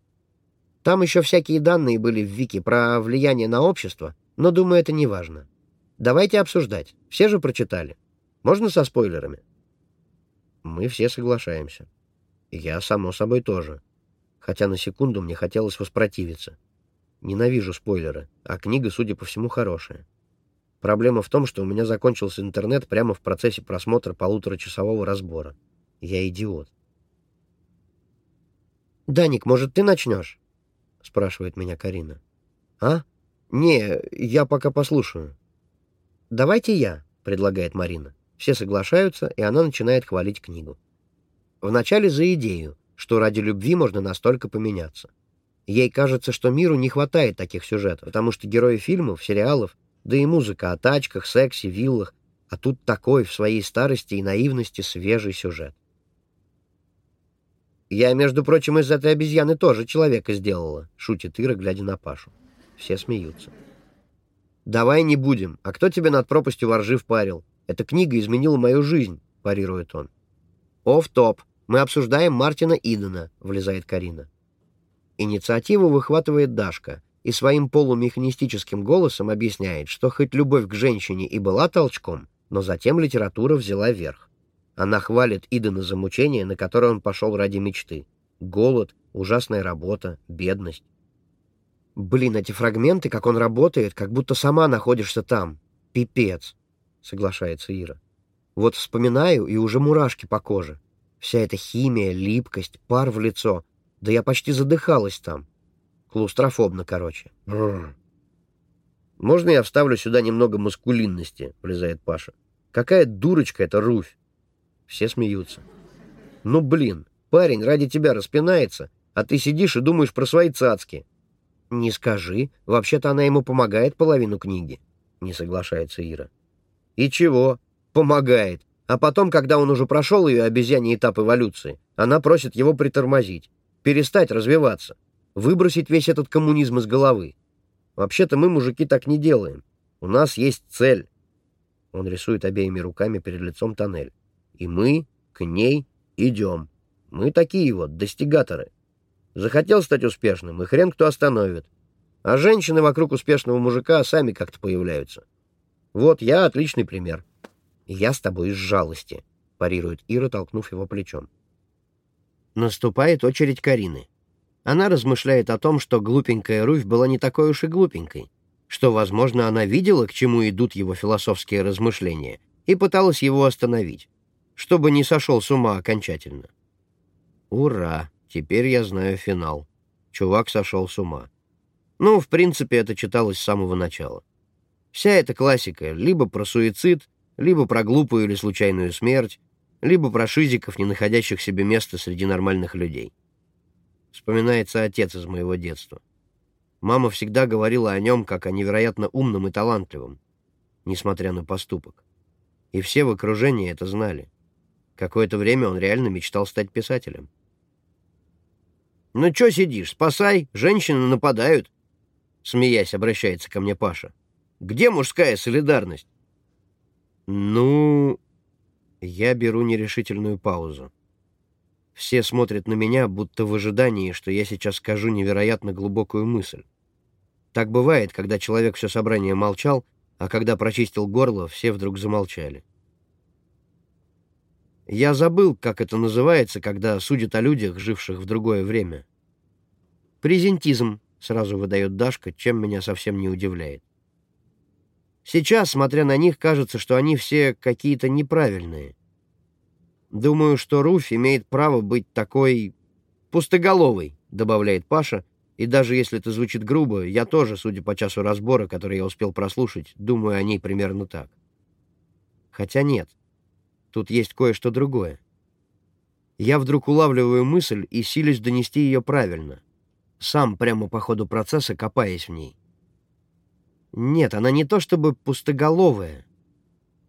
Там еще всякие данные были в Вики про влияние на общество, но, думаю, это не важно. Давайте обсуждать. Все же прочитали. Можно со спойлерами? Мы все соглашаемся. Я, само собой, тоже. Хотя на секунду мне хотелось воспротивиться. Ненавижу спойлеры, а книга, судя по всему, хорошая. Проблема в том, что у меня закончился интернет прямо в процессе просмотра полуторачасового разбора. Я идиот. «Даник, может, ты начнешь?» — спрашивает меня Карина. «А? Не, я пока послушаю». «Давайте я», — предлагает Марина. Все соглашаются, и она начинает хвалить книгу. Вначале за идею, что ради любви можно настолько поменяться. Ей кажется, что миру не хватает таких сюжетов, потому что герои фильмов, сериалов, да и музыка о тачках, сексе, виллах, а тут такой в своей старости и наивности свежий сюжет. «Я, между прочим, из этой обезьяны тоже человека сделала», — шутит Ира, глядя на Пашу. Все смеются. «Давай не будем. А кто тебе над пропастью воржи впарил? Эта книга изменила мою жизнь», — парирует он. «Оф-топ. Мы обсуждаем Мартина Идена», — влезает Карина. Инициативу выхватывает Дашка и своим полумеханистическим голосом объясняет, что хоть любовь к женщине и была толчком, но затем литература взяла верх. Она хвалит Идена за мучение, на которое он пошел ради мечты. Голод, ужасная работа, бедность. Блин, эти фрагменты, как он работает, как будто сама находишься там. Пипец, соглашается Ира. Вот вспоминаю, и уже мурашки по коже. Вся эта химия, липкость, пар в лицо. Да я почти задыхалась там. Клаустрофобно, короче. «Можно я вставлю сюда немного маскулинности?» — влезает Паша. «Какая дурочка эта Руфь!» Все смеются. «Ну, блин, парень ради тебя распинается, а ты сидишь и думаешь про свои цацки». «Не скажи. Вообще-то она ему помогает половину книги», — не соглашается Ира. «И чего? Помогает. А потом, когда он уже прошел ее обезьяний этап эволюции, она просит его притормозить, перестать развиваться, выбросить весь этот коммунизм из головы. Вообще-то мы, мужики, так не делаем. У нас есть цель». Он рисует обеими руками перед лицом тоннель. И мы к ней идем. Мы такие вот, достигаторы. Захотел стать успешным, и хрен кто остановит. А женщины вокруг успешного мужика сами как-то появляются. Вот я отличный пример. Я с тобой из жалости, парирует Ира, толкнув его плечом. Наступает очередь Карины. Она размышляет о том, что глупенькая Руфь была не такой уж и глупенькой, что, возможно, она видела, к чему идут его философские размышления, и пыталась его остановить чтобы не сошел с ума окончательно. Ура! Теперь я знаю финал. Чувак сошел с ума. Ну, в принципе, это читалось с самого начала. Вся эта классика либо про суицид, либо про глупую или случайную смерть, либо про шизиков, не находящих себе места среди нормальных людей. Вспоминается отец из моего детства. Мама всегда говорила о нем как о невероятно умном и талантливом, несмотря на поступок. И все в окружении это знали. Какое-то время он реально мечтал стать писателем. «Ну чё сидишь? Спасай! Женщины нападают!» Смеясь, обращается ко мне Паша. «Где мужская солидарность?» «Ну...» Я беру нерешительную паузу. Все смотрят на меня, будто в ожидании, что я сейчас скажу невероятно глубокую мысль. Так бывает, когда человек все собрание молчал, а когда прочистил горло, все вдруг замолчали. Я забыл, как это называется, когда судят о людях, живших в другое время. Презентизм, сразу выдает Дашка, чем меня совсем не удивляет. Сейчас, смотря на них, кажется, что они все какие-то неправильные. Думаю, что Руфь имеет право быть такой пустоголовой, добавляет Паша, и даже если это звучит грубо, я тоже, судя по часу разбора, который я успел прослушать, думаю о ней примерно так. Хотя нет, тут есть кое-что другое. Я вдруг улавливаю мысль и силюсь донести ее правильно, сам прямо по ходу процесса копаясь в ней. Нет, она не то чтобы пустоголовая.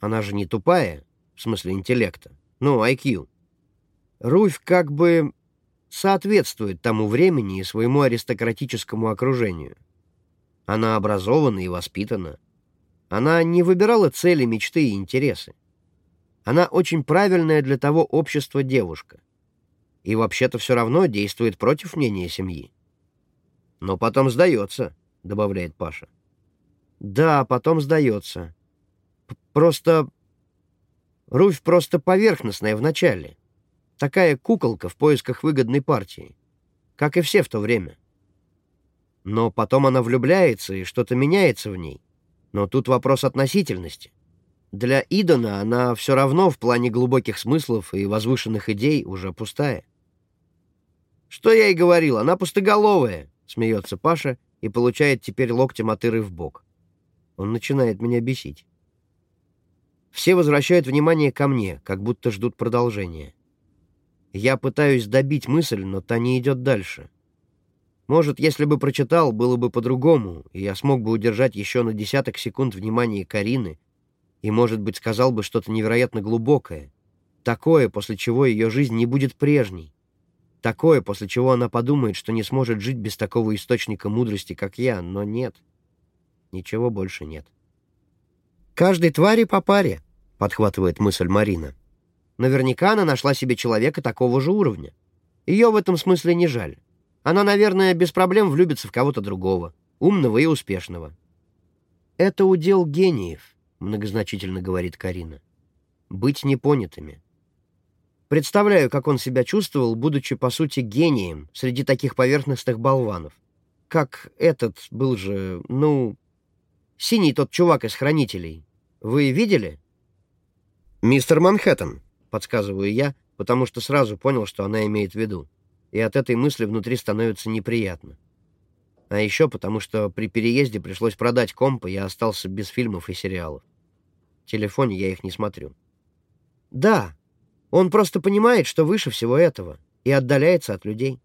Она же не тупая, в смысле интеллекта. Ну, IQ. Руфь как бы соответствует тому времени и своему аристократическому окружению. Она образована и воспитана. Она не выбирала цели, мечты и интересы. Она очень правильная для того общества девушка. И вообще-то все равно действует против мнения семьи. Но потом сдается, добавляет Паша. Да, потом сдается. Просто... Руфь просто поверхностная вначале. Такая куколка в поисках выгодной партии. Как и все в то время. Но потом она влюбляется, и что-то меняется в ней. Но тут вопрос относительности. Для Идона она все равно в плане глубоких смыслов и возвышенных идей уже пустая. «Что я и говорил, она пустоголовая», — смеется Паша и получает теперь локтем от Иры в бок. Он начинает меня бесить. Все возвращают внимание ко мне, как будто ждут продолжения. Я пытаюсь добить мысль, но та не идет дальше. Может, если бы прочитал, было бы по-другому, и я смог бы удержать еще на десяток секунд внимание Карины, и, может быть, сказал бы что-то невероятно глубокое, такое, после чего ее жизнь не будет прежней, такое, после чего она подумает, что не сможет жить без такого источника мудрости, как я, но нет. Ничего больше нет. «Каждой твари по паре», — подхватывает мысль Марина. «Наверняка она нашла себе человека такого же уровня. Ее в этом смысле не жаль. Она, наверное, без проблем влюбится в кого-то другого, умного и успешного». «Это удел гениев», — многозначительно говорит Карина. «Быть непонятыми». Представляю, как он себя чувствовал, будучи, по сути, гением среди таких поверхностных болванов. Как этот был же, ну, Синий тот чувак из хранителей. Вы видели? Мистер Манхэттен, подсказываю я, потому что сразу понял, что она имеет в виду. И от этой мысли внутри становится неприятно. А еще потому, что при переезде пришлось продать комп, и я остался без фильмов и сериалов. В телефоне я их не смотрю. Да, он просто понимает, что выше всего этого, и отдаляется от людей.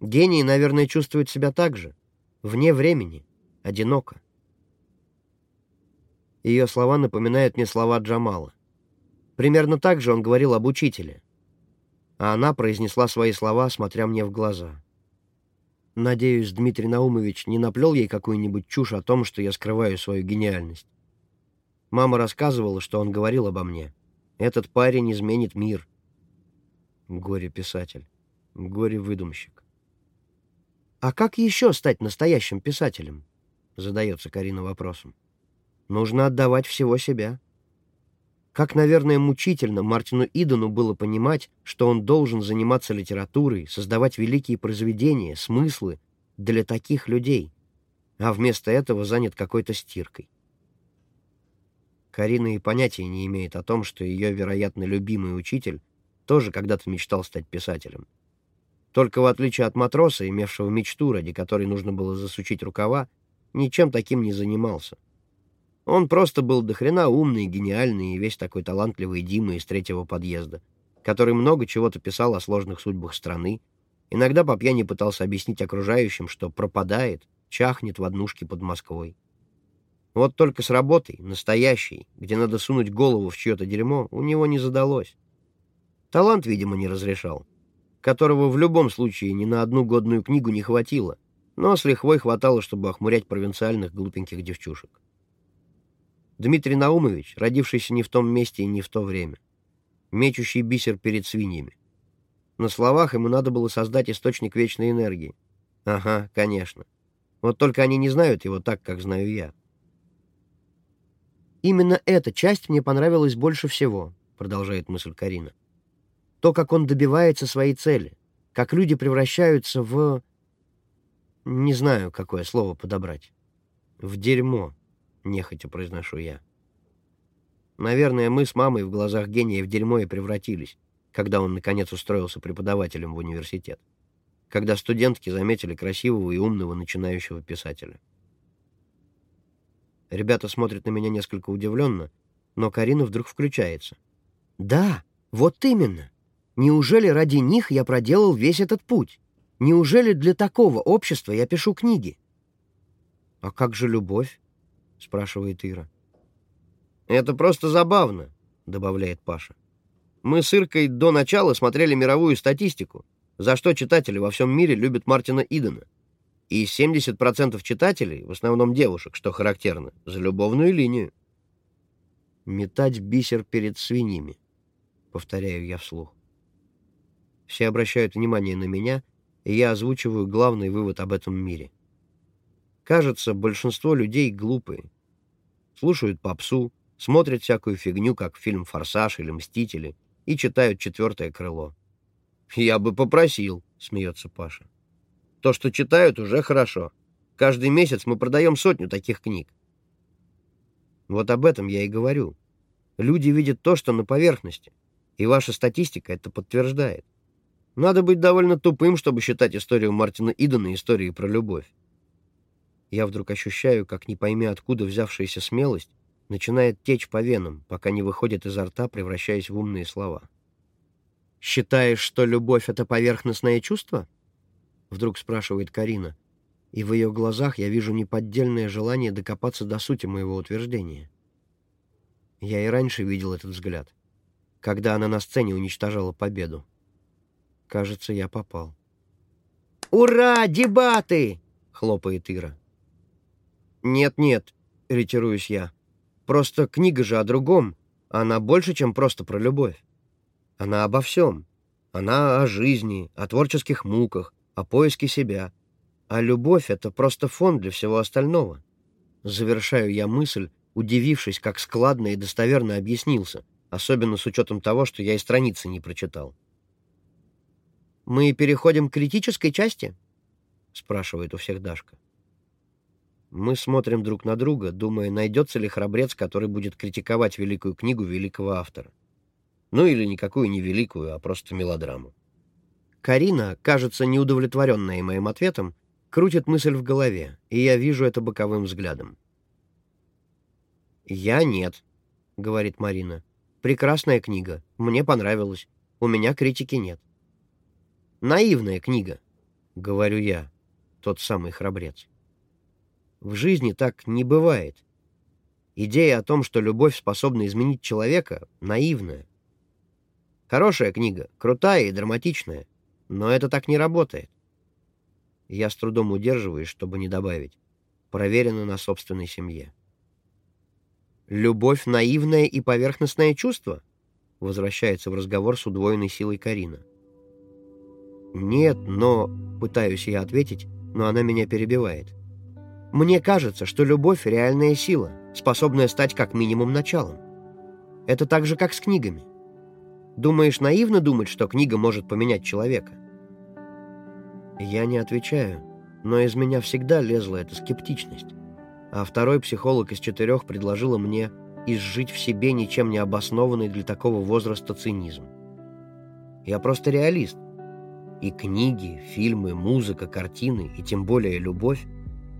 Гении, наверное, чувствуют себя так же, вне времени, одиноко. Ее слова напоминают мне слова Джамала. Примерно так же он говорил об учителе. А она произнесла свои слова, смотря мне в глаза. Надеюсь, Дмитрий Наумович не наплел ей какую-нибудь чушь о том, что я скрываю свою гениальность. Мама рассказывала, что он говорил обо мне. Этот парень изменит мир. Горе-писатель. Горе-выдумщик. «А как еще стать настоящим писателем?» — задается Карина вопросом. Нужно отдавать всего себя. Как, наверное, мучительно Мартину Идону было понимать, что он должен заниматься литературой, создавать великие произведения, смыслы для таких людей, а вместо этого занят какой-то стиркой. Карина и понятия не имеет о том, что ее, вероятно, любимый учитель тоже когда-то мечтал стать писателем. Только в отличие от матроса, имевшего мечту, ради которой нужно было засучить рукава, ничем таким не занимался. Он просто был дохрена умный, гениальный и весь такой талантливый Дима из третьего подъезда, который много чего-то писал о сложных судьбах страны, иногда по пьяни пытался объяснить окружающим, что пропадает, чахнет в однушке под Москвой. Вот только с работой, настоящей, где надо сунуть голову в чье-то дерьмо, у него не задалось. Талант, видимо, не разрешал, которого в любом случае ни на одну годную книгу не хватило, но с лихвой хватало, чтобы охмурять провинциальных глупеньких девчушек. Дмитрий Наумович, родившийся не в том месте и не в то время, мечущий бисер перед свиньями. На словах ему надо было создать источник вечной энергии. Ага, конечно. Вот только они не знают его так, как знаю я. «Именно эта часть мне понравилась больше всего», — продолжает мысль Карина. «То, как он добивается своей цели, как люди превращаются в... Не знаю, какое слово подобрать. В дерьмо нехотя произношу я. Наверное, мы с мамой в глазах гения в дерьмо и превратились, когда он, наконец, устроился преподавателем в университет, когда студентки заметили красивого и умного начинающего писателя. Ребята смотрят на меня несколько удивленно, но Карина вдруг включается. «Да, вот именно. Неужели ради них я проделал весь этот путь? Неужели для такого общества я пишу книги?» «А как же любовь?» — спрашивает Ира. «Это просто забавно», — добавляет Паша. «Мы с Иркой до начала смотрели мировую статистику, за что читатели во всем мире любят Мартина Идена. И 70% читателей, в основном девушек, что характерно, за любовную линию. «Метать бисер перед свиньями», — повторяю я вслух. Все обращают внимание на меня, и я озвучиваю главный вывод об этом мире. Кажется, большинство людей глупые. Слушают попсу, смотрят всякую фигню, как фильм «Форсаж» или «Мстители», и читают «Четвертое крыло». «Я бы попросил», — смеется Паша. «То, что читают, уже хорошо. Каждый месяц мы продаем сотню таких книг». Вот об этом я и говорю. Люди видят то, что на поверхности, и ваша статистика это подтверждает. Надо быть довольно тупым, чтобы считать историю Мартина Идена историей про любовь. Я вдруг ощущаю, как не пойми откуда взявшаяся смелость начинает течь по венам, пока не выходит изо рта, превращаясь в умные слова. «Считаешь, что любовь — это поверхностное чувство?» Вдруг спрашивает Карина, и в ее глазах я вижу неподдельное желание докопаться до сути моего утверждения. Я и раньше видел этот взгляд, когда она на сцене уничтожала победу. Кажется, я попал. «Ура! Дебаты!» — хлопает Ира. «Нет-нет», — ретируюсь я. «Просто книга же о другом. Она больше, чем просто про любовь. Она обо всем. Она о жизни, о творческих муках, о поиске себя. А любовь — это просто фон для всего остального. Завершаю я мысль, удивившись, как складно и достоверно объяснился, особенно с учетом того, что я и страницы не прочитал. «Мы переходим к критической части?» — спрашивает у всех Дашка. Мы смотрим друг на друга, думая, найдется ли храбрец, который будет критиковать великую книгу великого автора. Ну или никакую не великую, а просто мелодраму. Карина, кажется, неудовлетворенная моим ответом, крутит мысль в голове, и я вижу это боковым взглядом. «Я нет», — говорит Марина. «Прекрасная книга. Мне понравилась. У меня критики нет». «Наивная книга», — говорю я, тот самый храбрец. В жизни так не бывает. Идея о том, что любовь способна изменить человека, наивная. Хорошая книга, крутая и драматичная, но это так не работает. Я с трудом удерживаюсь, чтобы не добавить. Проверено на собственной семье. «Любовь — наивное и поверхностное чувство?» Возвращается в разговор с удвоенной силой Карина. «Нет, но...» — пытаюсь я ответить, но она меня перебивает. Мне кажется, что любовь — реальная сила, способная стать как минимум началом. Это так же, как с книгами. Думаешь, наивно думать, что книга может поменять человека? Я не отвечаю, но из меня всегда лезла эта скептичность. А второй психолог из четырех предложила мне изжить в себе ничем не обоснованный для такого возраста цинизм. Я просто реалист. И книги, фильмы, музыка, картины, и тем более любовь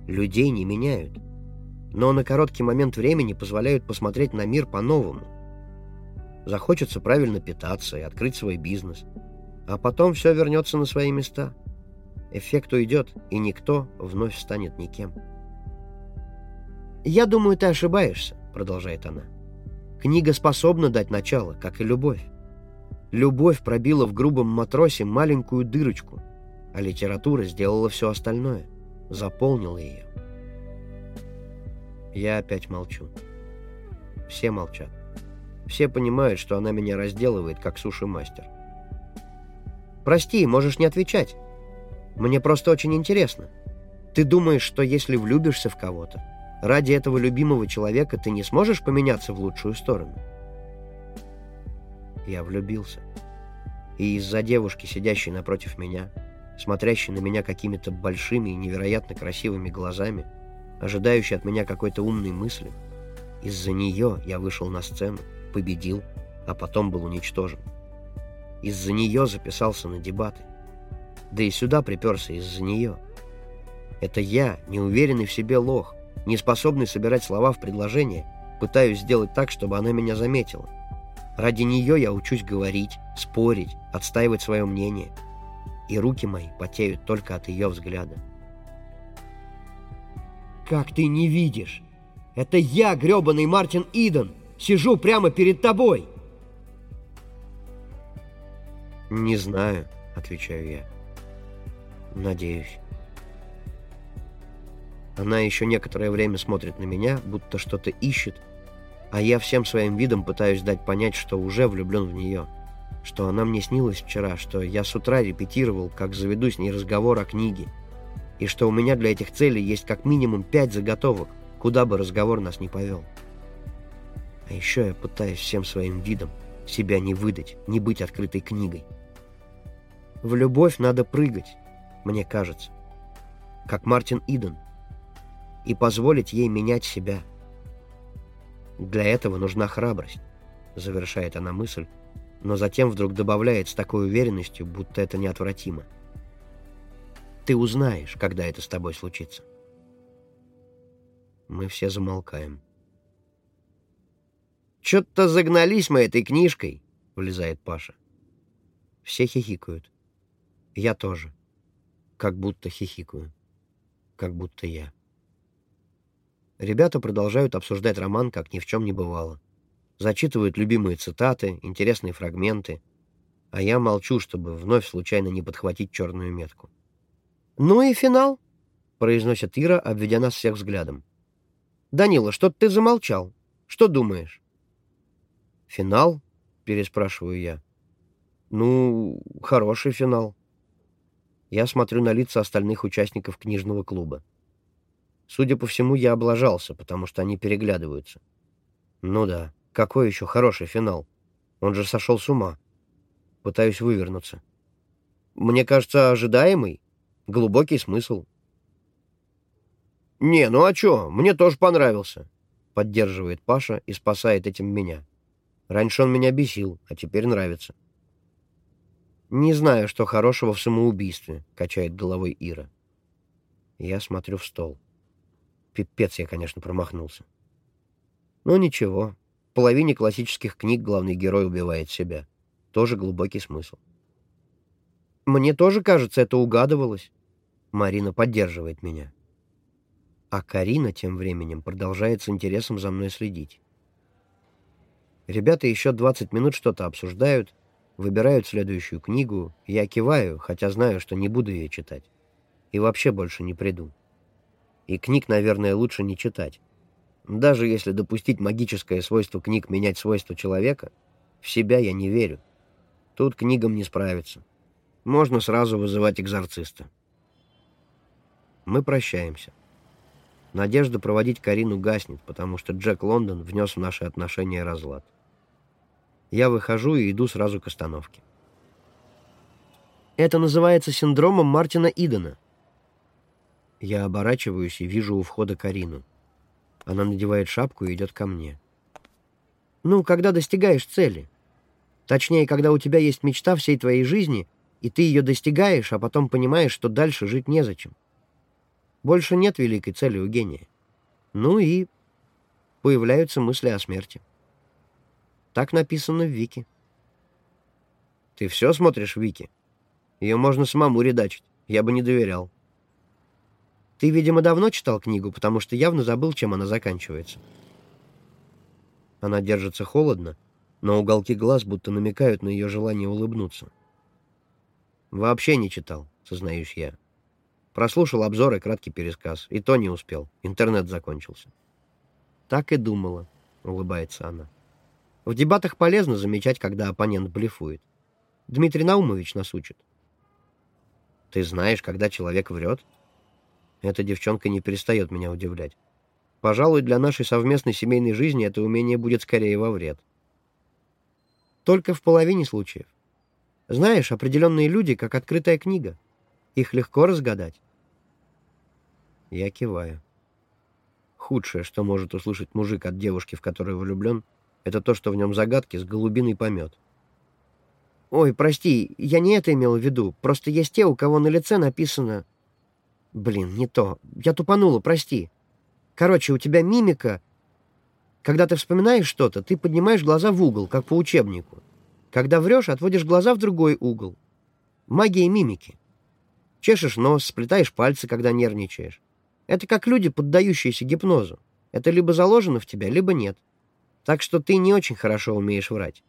людей не меняют, но на короткий момент времени позволяют посмотреть на мир по-новому. Захочется правильно питаться и открыть свой бизнес, а потом все вернется на свои места. Эффект уйдет, и никто вновь станет никем. «Я думаю, ты ошибаешься», — продолжает она. «Книга способна дать начало, как и любовь. Любовь пробила в грубом матросе маленькую дырочку, а литература сделала все остальное заполнила ее. Я опять молчу. Все молчат. Все понимают, что она меня разделывает, как суши-мастер. «Прости, можешь не отвечать. Мне просто очень интересно. Ты думаешь, что если влюбишься в кого-то, ради этого любимого человека ты не сможешь поменяться в лучшую сторону?» Я влюбился. И из-за девушки, сидящей напротив меня, смотрящий на меня какими-то большими и невероятно красивыми глазами, ожидающий от меня какой-то умной мысли. Из-за нее я вышел на сцену, победил, а потом был уничтожен. Из-за нее записался на дебаты. Да и сюда приперся из-за нее. Это я, неуверенный в себе лох, не способный собирать слова в предложение, пытаюсь сделать так, чтобы она меня заметила. Ради нее я учусь говорить, спорить, отстаивать свое мнение. И руки мои потеют только от ее взгляда. «Как ты не видишь? Это я, гребаный Мартин Иден, сижу прямо перед тобой!» «Не знаю», — отвечаю я. «Надеюсь». Она еще некоторое время смотрит на меня, будто что-то ищет, а я всем своим видом пытаюсь дать понять, что уже влюблен в нее, что она мне снилась вчера, что я с утра репетировал, как заведу с ней разговор о книге, и что у меня для этих целей есть как минимум пять заготовок, куда бы разговор нас не повел. А еще я пытаюсь всем своим видом себя не выдать, не быть открытой книгой. В любовь надо прыгать, мне кажется, как Мартин Иден, и позволить ей менять себя. Для этого нужна храбрость, завершает она мысль, но затем вдруг добавляет с такой уверенностью, будто это неотвратимо. Ты узнаешь, когда это с тобой случится. Мы все замолкаем. «Чё-то загнались мы этой книжкой», — влезает Паша. Все хихикают. Я тоже. Как будто хихикаю. Как будто я. Ребята продолжают обсуждать роман, как ни в чем не бывало. Зачитывают любимые цитаты, интересные фрагменты, а я молчу, чтобы вновь случайно не подхватить черную метку. «Ну и финал», — произносит Ира, обведя нас всех взглядом. «Данила, что ты замолчал? Что думаешь?» «Финал?» — переспрашиваю я. «Ну, хороший финал». Я смотрю на лица остальных участников книжного клуба. Судя по всему, я облажался, потому что они переглядываются. Ну да, какой еще хороший финал? Он же сошел с ума. Пытаюсь вывернуться. Мне кажется, ожидаемый. Глубокий смысл. «Не, ну а чё? Мне тоже понравился», — поддерживает Паша и спасает этим меня. Раньше он меня бесил, а теперь нравится. «Не знаю, что хорошего в самоубийстве», — качает головой Ира. Я смотрю в стол. Пипец я, конечно, промахнулся. Но ничего. Половине классических книг главный герой убивает себя. Тоже глубокий смысл. Мне тоже кажется, это угадывалось. Марина поддерживает меня. А Карина тем временем продолжает с интересом за мной следить. Ребята еще 20 минут что-то обсуждают, выбирают следующую книгу. Я киваю, хотя знаю, что не буду ее читать. И вообще больше не приду. И книг, наверное, лучше не читать. Даже если допустить магическое свойство книг менять свойства человека, в себя я не верю. Тут книгам не справиться. Можно сразу вызывать экзорциста. Мы прощаемся. Надежда проводить Карину гаснет, потому что Джек Лондон внес в наши отношения разлад. Я выхожу и иду сразу к остановке. Это называется синдромом Мартина Идена, я оборачиваюсь и вижу у входа Карину. Она надевает шапку и идет ко мне. «Ну, когда достигаешь цели. Точнее, когда у тебя есть мечта всей твоей жизни, и ты ее достигаешь, а потом понимаешь, что дальше жить незачем. Больше нет великой цели у гения. Ну и появляются мысли о смерти. Так написано в Вики. Ты все смотришь в Вики? Ее можно самому редачить. Я бы не доверял. Ты, видимо, давно читал книгу, потому что явно забыл, чем она заканчивается. Она держится холодно, но уголки глаз будто намекают на ее желание улыбнуться. «Вообще не читал», — сознаюсь я. Прослушал обзор и краткий пересказ, и то не успел, интернет закончился. «Так и думала», — улыбается она. «В дебатах полезно замечать, когда оппонент блефует. Дмитрий Наумович нас учит». «Ты знаешь, когда человек врет?» Эта девчонка не перестает меня удивлять. Пожалуй, для нашей совместной семейной жизни это умение будет скорее во вред. Только в половине случаев. Знаешь, определенные люди, как открытая книга. Их легко разгадать. Я киваю. Худшее, что может услышать мужик от девушки, в которую влюблен, это то, что в нем загадки с голубиный помет. Ой, прости, я не это имел в виду. Просто есть те, у кого на лице написано... Блин, не то. Я тупанула, прости. Короче, у тебя мимика... Когда ты вспоминаешь что-то, ты поднимаешь глаза в угол, как по учебнику. Когда врешь, отводишь глаза в другой угол. Магия мимики. Чешешь нос, сплетаешь пальцы, когда нервничаешь. Это как люди, поддающиеся гипнозу. Это либо заложено в тебя, либо нет. Так что ты не очень хорошо умеешь врать.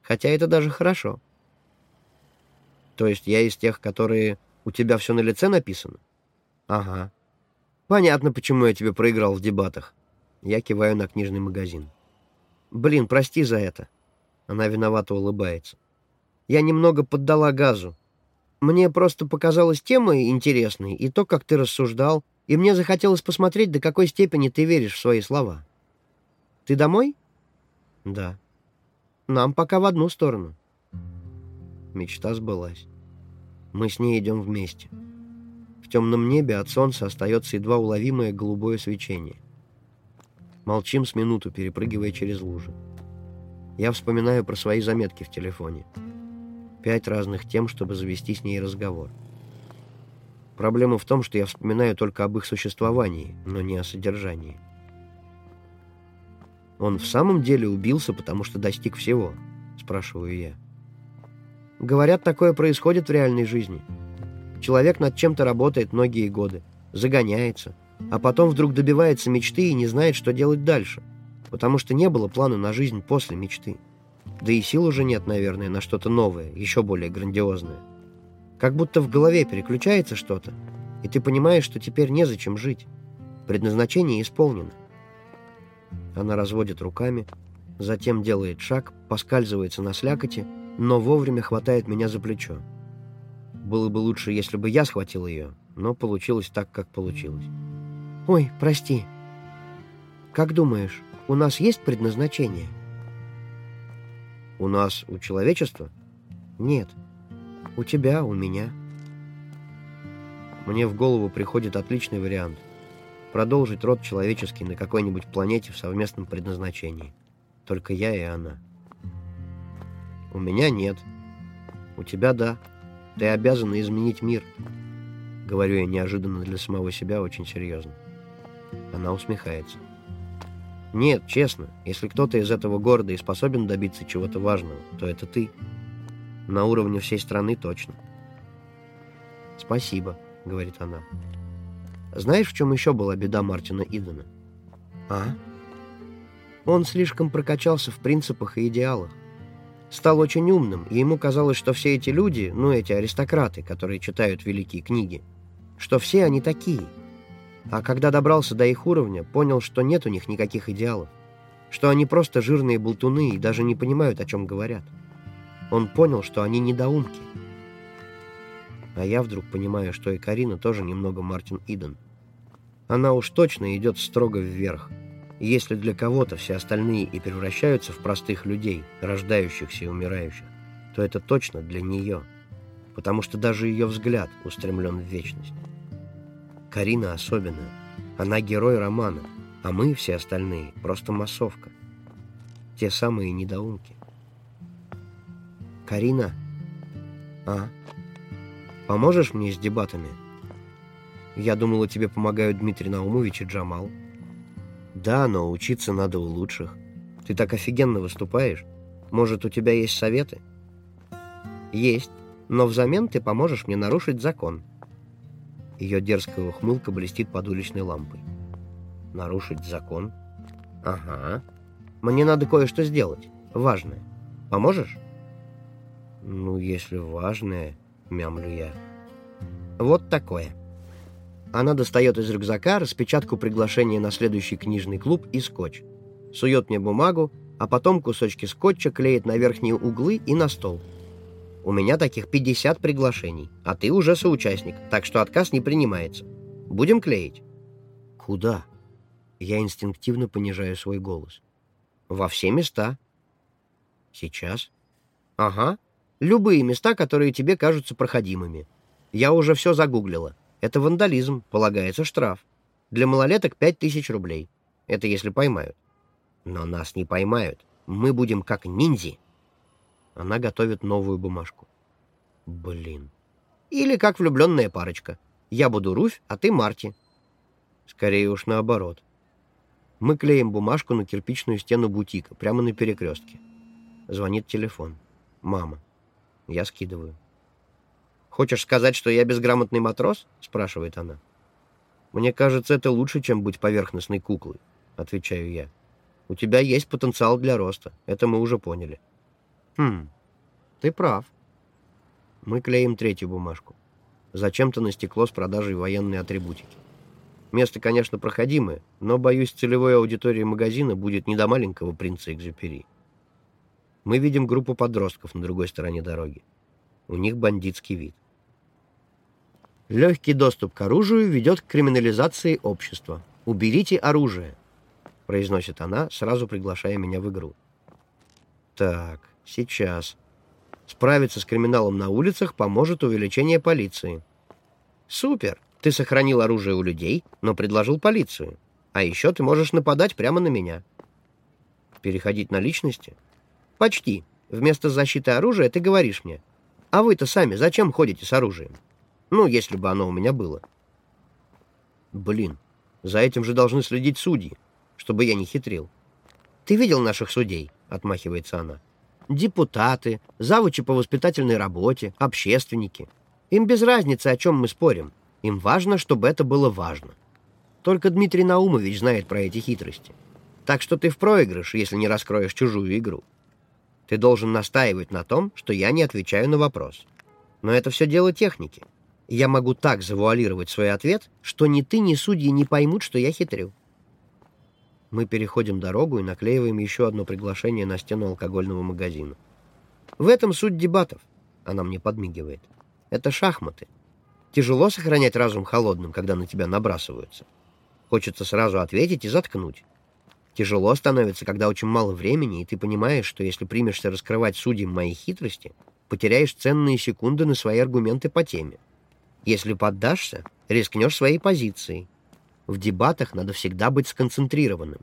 Хотя это даже хорошо. То есть я из тех, которые у тебя все на лице написано? Ага. Понятно, почему я тебе проиграл в дебатах. Я киваю на книжный магазин. Блин, прости за это. Она виновато улыбается. Я немного поддала газу. Мне просто показалась тема интересной, и то, как ты рассуждал, и мне захотелось посмотреть, до какой степени ты веришь в свои слова. Ты домой? Да. Нам пока в одну сторону. Мечта сбылась. Мы с ней идем вместе. В темном небе от солнца остается едва уловимое голубое свечение. Молчим с минуту, перепрыгивая через лужи. Я вспоминаю про свои заметки в телефоне. Пять разных тем, чтобы завести с ней разговор. Проблема в том, что я вспоминаю только об их существовании, но не о содержании. «Он в самом деле убился, потому что достиг всего?» — спрашиваю я. Говорят, такое происходит в реальной жизни. Человек над чем-то работает многие годы, загоняется, а потом вдруг добивается мечты и не знает, что делать дальше, потому что не было плана на жизнь после мечты. Да и сил уже нет, наверное, на что-то новое, еще более грандиозное. Как будто в голове переключается что-то, и ты понимаешь, что теперь незачем жить. Предназначение исполнено. Она разводит руками, затем делает шаг, поскальзывается на слякоти, но вовремя хватает меня за плечо. Было бы лучше, если бы я схватил ее, но получилось так, как получилось. «Ой, прости. Как думаешь, у нас есть предназначение?» «У нас, у человечества?» «Нет. У тебя, у меня». Мне в голову приходит отличный вариант. Продолжить род человеческий на какой-нибудь планете в совместном предназначении. Только я и она. У меня нет. У тебя да. Ты обязана изменить мир. Говорю я неожиданно для самого себя очень серьезно. Она усмехается. Нет, честно, если кто-то из этого города и способен добиться чего-то важного, то это ты. На уровне всей страны точно. Спасибо, говорит она. Знаешь, в чем еще была беда Мартина Идена? А? Он слишком прокачался в принципах и идеалах стал очень умным, и ему казалось, что все эти люди, ну, эти аристократы, которые читают великие книги, что все они такие. А когда добрался до их уровня, понял, что нет у них никаких идеалов, что они просто жирные болтуны и даже не понимают, о чем говорят. Он понял, что они недоумки. А я вдруг понимаю, что и Карина тоже немного Мартин Иден. Она уж точно идет строго вверх, если для кого-то все остальные и превращаются в простых людей, рождающихся и умирающих, то это точно для нее, потому что даже ее взгляд устремлен в вечность. Карина особенная. Она герой романа, а мы, все остальные, просто массовка. Те самые недоумки. Карина? А? Поможешь мне с дебатами? Я думала, тебе помогают Дмитрий Наумович и Джамал. Да, но учиться надо у лучших. Ты так офигенно выступаешь. Может, у тебя есть советы? Есть, но взамен ты поможешь мне нарушить закон. Ее дерзкая ухмылка блестит под уличной лампой. Нарушить закон? Ага. Мне надо кое-что сделать. Важное. Поможешь? Ну, если важное, мямлю я. Вот такое. Она достает из рюкзака распечатку приглашения на следующий книжный клуб и скотч. Сует мне бумагу, а потом кусочки скотча клеит на верхние углы и на стол. У меня таких 50 приглашений, а ты уже соучастник, так что отказ не принимается. Будем клеить? Куда? Я инстинктивно понижаю свой голос. Во все места. Сейчас? Ага. Любые места, которые тебе кажутся проходимыми. Я уже все загуглила. Это вандализм, полагается штраф. Для малолеток пять тысяч рублей. Это если поймают. Но нас не поймают. Мы будем как ниндзи. Она готовит новую бумажку. Блин. Или как влюбленная парочка. Я буду Руфь, а ты Марти. Скорее уж наоборот. Мы клеим бумажку на кирпичную стену бутика, прямо на перекрестке. Звонит телефон. Мама. Я скидываю. «Хочешь сказать, что я безграмотный матрос?» — спрашивает она. «Мне кажется, это лучше, чем быть поверхностной куклой», — отвечаю я. «У тебя есть потенциал для роста, это мы уже поняли». «Хм, ты прав». Мы клеим третью бумажку. Зачем-то на стекло с продажей военной атрибутики. Место, конечно, проходимое, но, боюсь, целевой аудиторией магазина будет не до маленького принца Экзюпери. Мы видим группу подростков на другой стороне дороги. У них бандитский вид. Легкий доступ к оружию ведет к криминализации общества. Уберите оружие, произносит она, сразу приглашая меня в игру. Так, сейчас. Справиться с криминалом на улицах поможет увеличение полиции. Супер! Ты сохранил оружие у людей, но предложил полицию. А еще ты можешь нападать прямо на меня. Переходить на личности? Почти. Вместо защиты оружия ты говоришь мне. А вы-то сами зачем ходите с оружием? Ну, если бы оно у меня было. Блин, за этим же должны следить судьи, чтобы я не хитрил. Ты видел наших судей? Отмахивается она. Депутаты, завучи по воспитательной работе, общественники. Им без разницы, о чем мы спорим. Им важно, чтобы это было важно. Только Дмитрий Наумович знает про эти хитрости. Так что ты в проигрыш, если не раскроешь чужую игру. Ты должен настаивать на том, что я не отвечаю на вопрос. Но это все дело техники я могу так завуалировать свой ответ, что ни ты, ни судьи не поймут, что я хитрю. Мы переходим дорогу и наклеиваем еще одно приглашение на стену алкогольного магазина. В этом суть дебатов. Она мне подмигивает. Это шахматы. Тяжело сохранять разум холодным, когда на тебя набрасываются. Хочется сразу ответить и заткнуть. Тяжело становится, когда очень мало времени, и ты понимаешь, что если примешься раскрывать судьям мои хитрости, потеряешь ценные секунды на свои аргументы по теме. Если поддашься, рискнешь своей позицией. В дебатах надо всегда быть сконцентрированным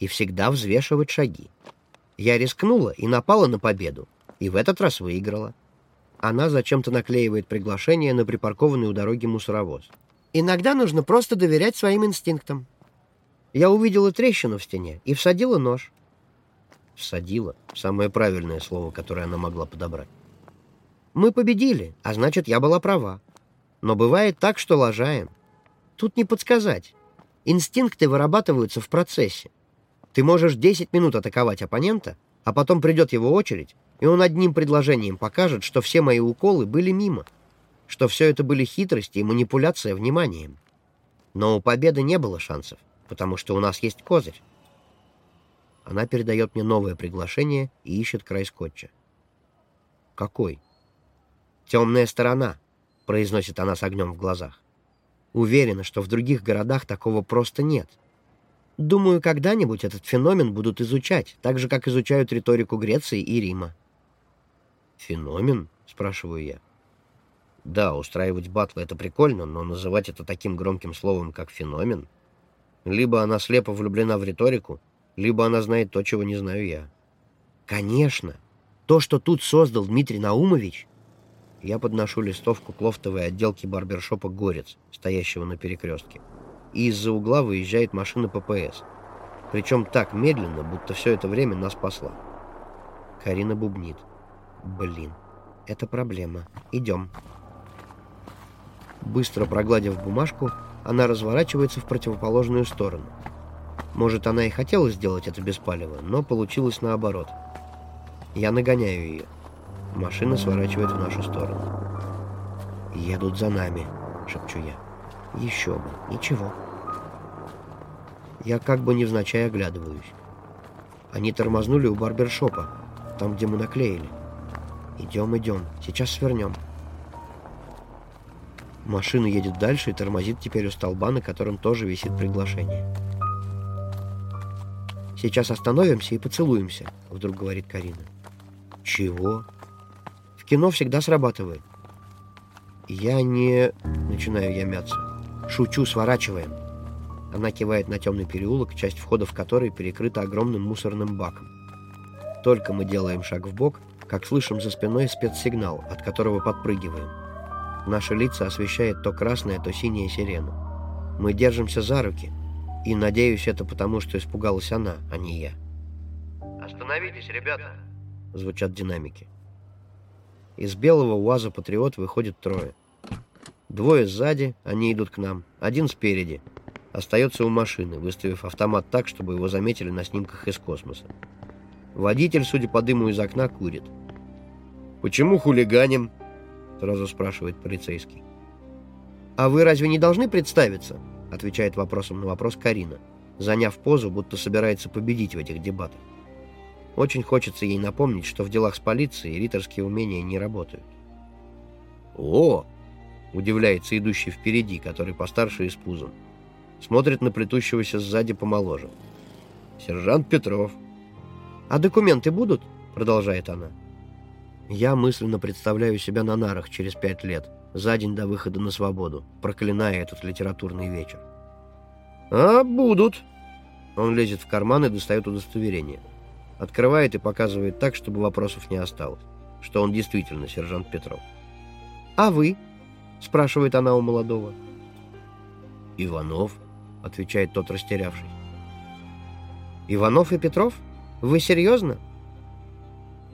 и всегда взвешивать шаги. Я рискнула и напала на победу, и в этот раз выиграла. Она зачем-то наклеивает приглашение на припаркованный у дороги мусоровоз. Иногда нужно просто доверять своим инстинктам. Я увидела трещину в стене и всадила нож. Всадила — самое правильное слово, которое она могла подобрать. Мы победили, а значит, я была права. Но бывает так, что лажаем. Тут не подсказать. Инстинкты вырабатываются в процессе. Ты можешь 10 минут атаковать оппонента, а потом придет его очередь, и он одним предложением покажет, что все мои уколы были мимо, что все это были хитрости и манипуляция вниманием. Но у победы не было шансов, потому что у нас есть козырь. Она передает мне новое приглашение и ищет край скотча. Какой? Темная сторона. — произносит она с огнем в глазах. «Уверена, что в других городах такого просто нет. Думаю, когда-нибудь этот феномен будут изучать, так же, как изучают риторику Греции и Рима». «Феномен?» — спрашиваю я. «Да, устраивать батлы — это прикольно, но называть это таким громким словом, как феномен... Либо она слепо влюблена в риторику, либо она знает то, чего не знаю я». «Конечно! То, что тут создал Дмитрий Наумович, я подношу листовку к лофтовой отделке барбершопа «Горец», стоящего на перекрестке. И из-за угла выезжает машина ППС. Причем так медленно, будто все это время нас спасла. Карина бубнит. Блин, это проблема. Идем. Быстро прогладив бумажку, она разворачивается в противоположную сторону. Может, она и хотела сделать это без палева, но получилось наоборот. Я нагоняю ее. Машина сворачивает в нашу сторону. «Едут за нами», — шепчу я. «Еще бы, ничего». Я как бы невзначай оглядываюсь. Они тормознули у барбершопа, там, где мы наклеили. «Идем, идем, сейчас свернем». Машина едет дальше и тормозит теперь у столба, на котором тоже висит приглашение. «Сейчас остановимся и поцелуемся», — вдруг говорит Карина. «Чего?» Кино всегда срабатывает. Я не... Начинаю я мяться. Шучу, сворачиваем. Она кивает на темный переулок, часть входа в который перекрыта огромным мусорным баком. Только мы делаем шаг в бок, как слышим за спиной спецсигнал, от которого подпрыгиваем. Наши лица освещает то красная, то синяя сирена. Мы держимся за руки, и, надеюсь, это потому, что испугалась она, а не я. «Остановитесь, ребята!» — звучат динамики. Из белого УАЗа «Патриот» выходит трое. Двое сзади, они идут к нам, один спереди. Остается у машины, выставив автомат так, чтобы его заметили на снимках из космоса. Водитель, судя по дыму из окна, курит. «Почему хулиганим?» — сразу спрашивает полицейский. «А вы разве не должны представиться?» — отвечает вопросом на вопрос Карина, заняв позу, будто собирается победить в этих дебатах. Очень хочется ей напомнить, что в делах с полицией риторские умения не работают. «О!» — удивляется идущий впереди, который постарше и с пузом. Смотрит на плетущегося сзади помоложе. «Сержант Петров». «А документы будут?» — продолжает она. Я мысленно представляю себя на нарах через пять лет, за день до выхода на свободу, проклиная этот литературный вечер. «А, будут!» Он лезет в карман и достает удостоверение. Открывает и показывает так, чтобы вопросов не осталось, что он действительно сержант Петров. «А вы?» — спрашивает она у молодого. «Иванов», — отвечает тот, растерявшись. «Иванов и Петров? Вы серьезно?»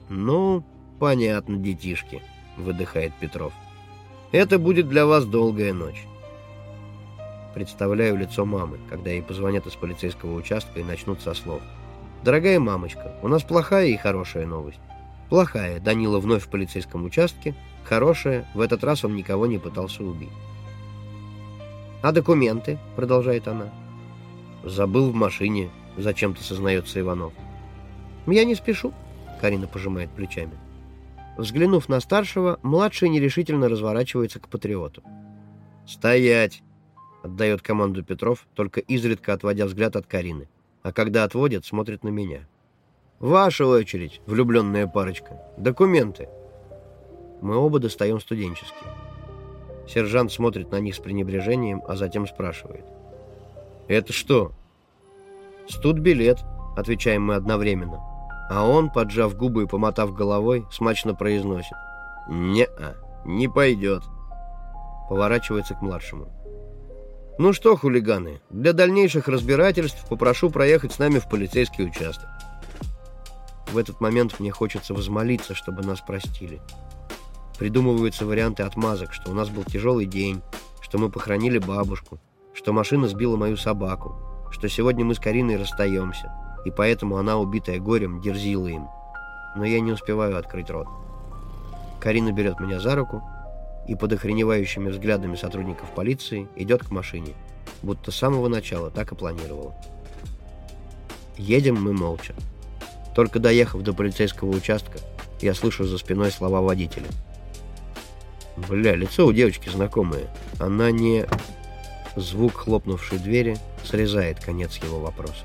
«Ну, понятно, детишки», — выдыхает Петров. «Это будет для вас долгая ночь». Представляю лицо мамы, когда ей позвонят из полицейского участка и начнут со слов. «Дорогая мамочка, у нас плохая и хорошая новость. Плохая, Данила вновь в полицейском участке. Хорошая, в этот раз он никого не пытался убить. «А документы?» — продолжает она. «Забыл в машине», — зачем-то сознается Иванов. «Я не спешу», — Карина пожимает плечами. Взглянув на старшего, младший нерешительно разворачивается к патриоту. «Стоять!» — отдает команду Петров, только изредка отводя взгляд от Карины а когда отводит, смотрит на меня. «Ваша очередь, влюбленная парочка. Документы». Мы оба достаем студенческие. Сержант смотрит на них с пренебрежением, а затем спрашивает. «Это что?» «Студбилет», — отвечаем мы одновременно. А он, поджав губы и помотав головой, смачно произносит. «Не-а, не пойдет». Поворачивается к младшему. Ну что, хулиганы, для дальнейших разбирательств попрошу проехать с нами в полицейский участок. В этот момент мне хочется возмолиться, чтобы нас простили. Придумываются варианты отмазок, что у нас был тяжелый день, что мы похоронили бабушку, что машина сбила мою собаку, что сегодня мы с Кариной расстаемся, и поэтому она, убитая горем, дерзила им. Но я не успеваю открыть рот. Карина берет меня за руку и под охреневающими взглядами сотрудников полиции идет к машине, будто с самого начала так и планировала. Едем мы молча. Только доехав до полицейского участка, я слышу за спиной слова водителя. Бля, лицо у девочки знакомое. Она не... Звук хлопнувшей двери срезает конец его вопроса.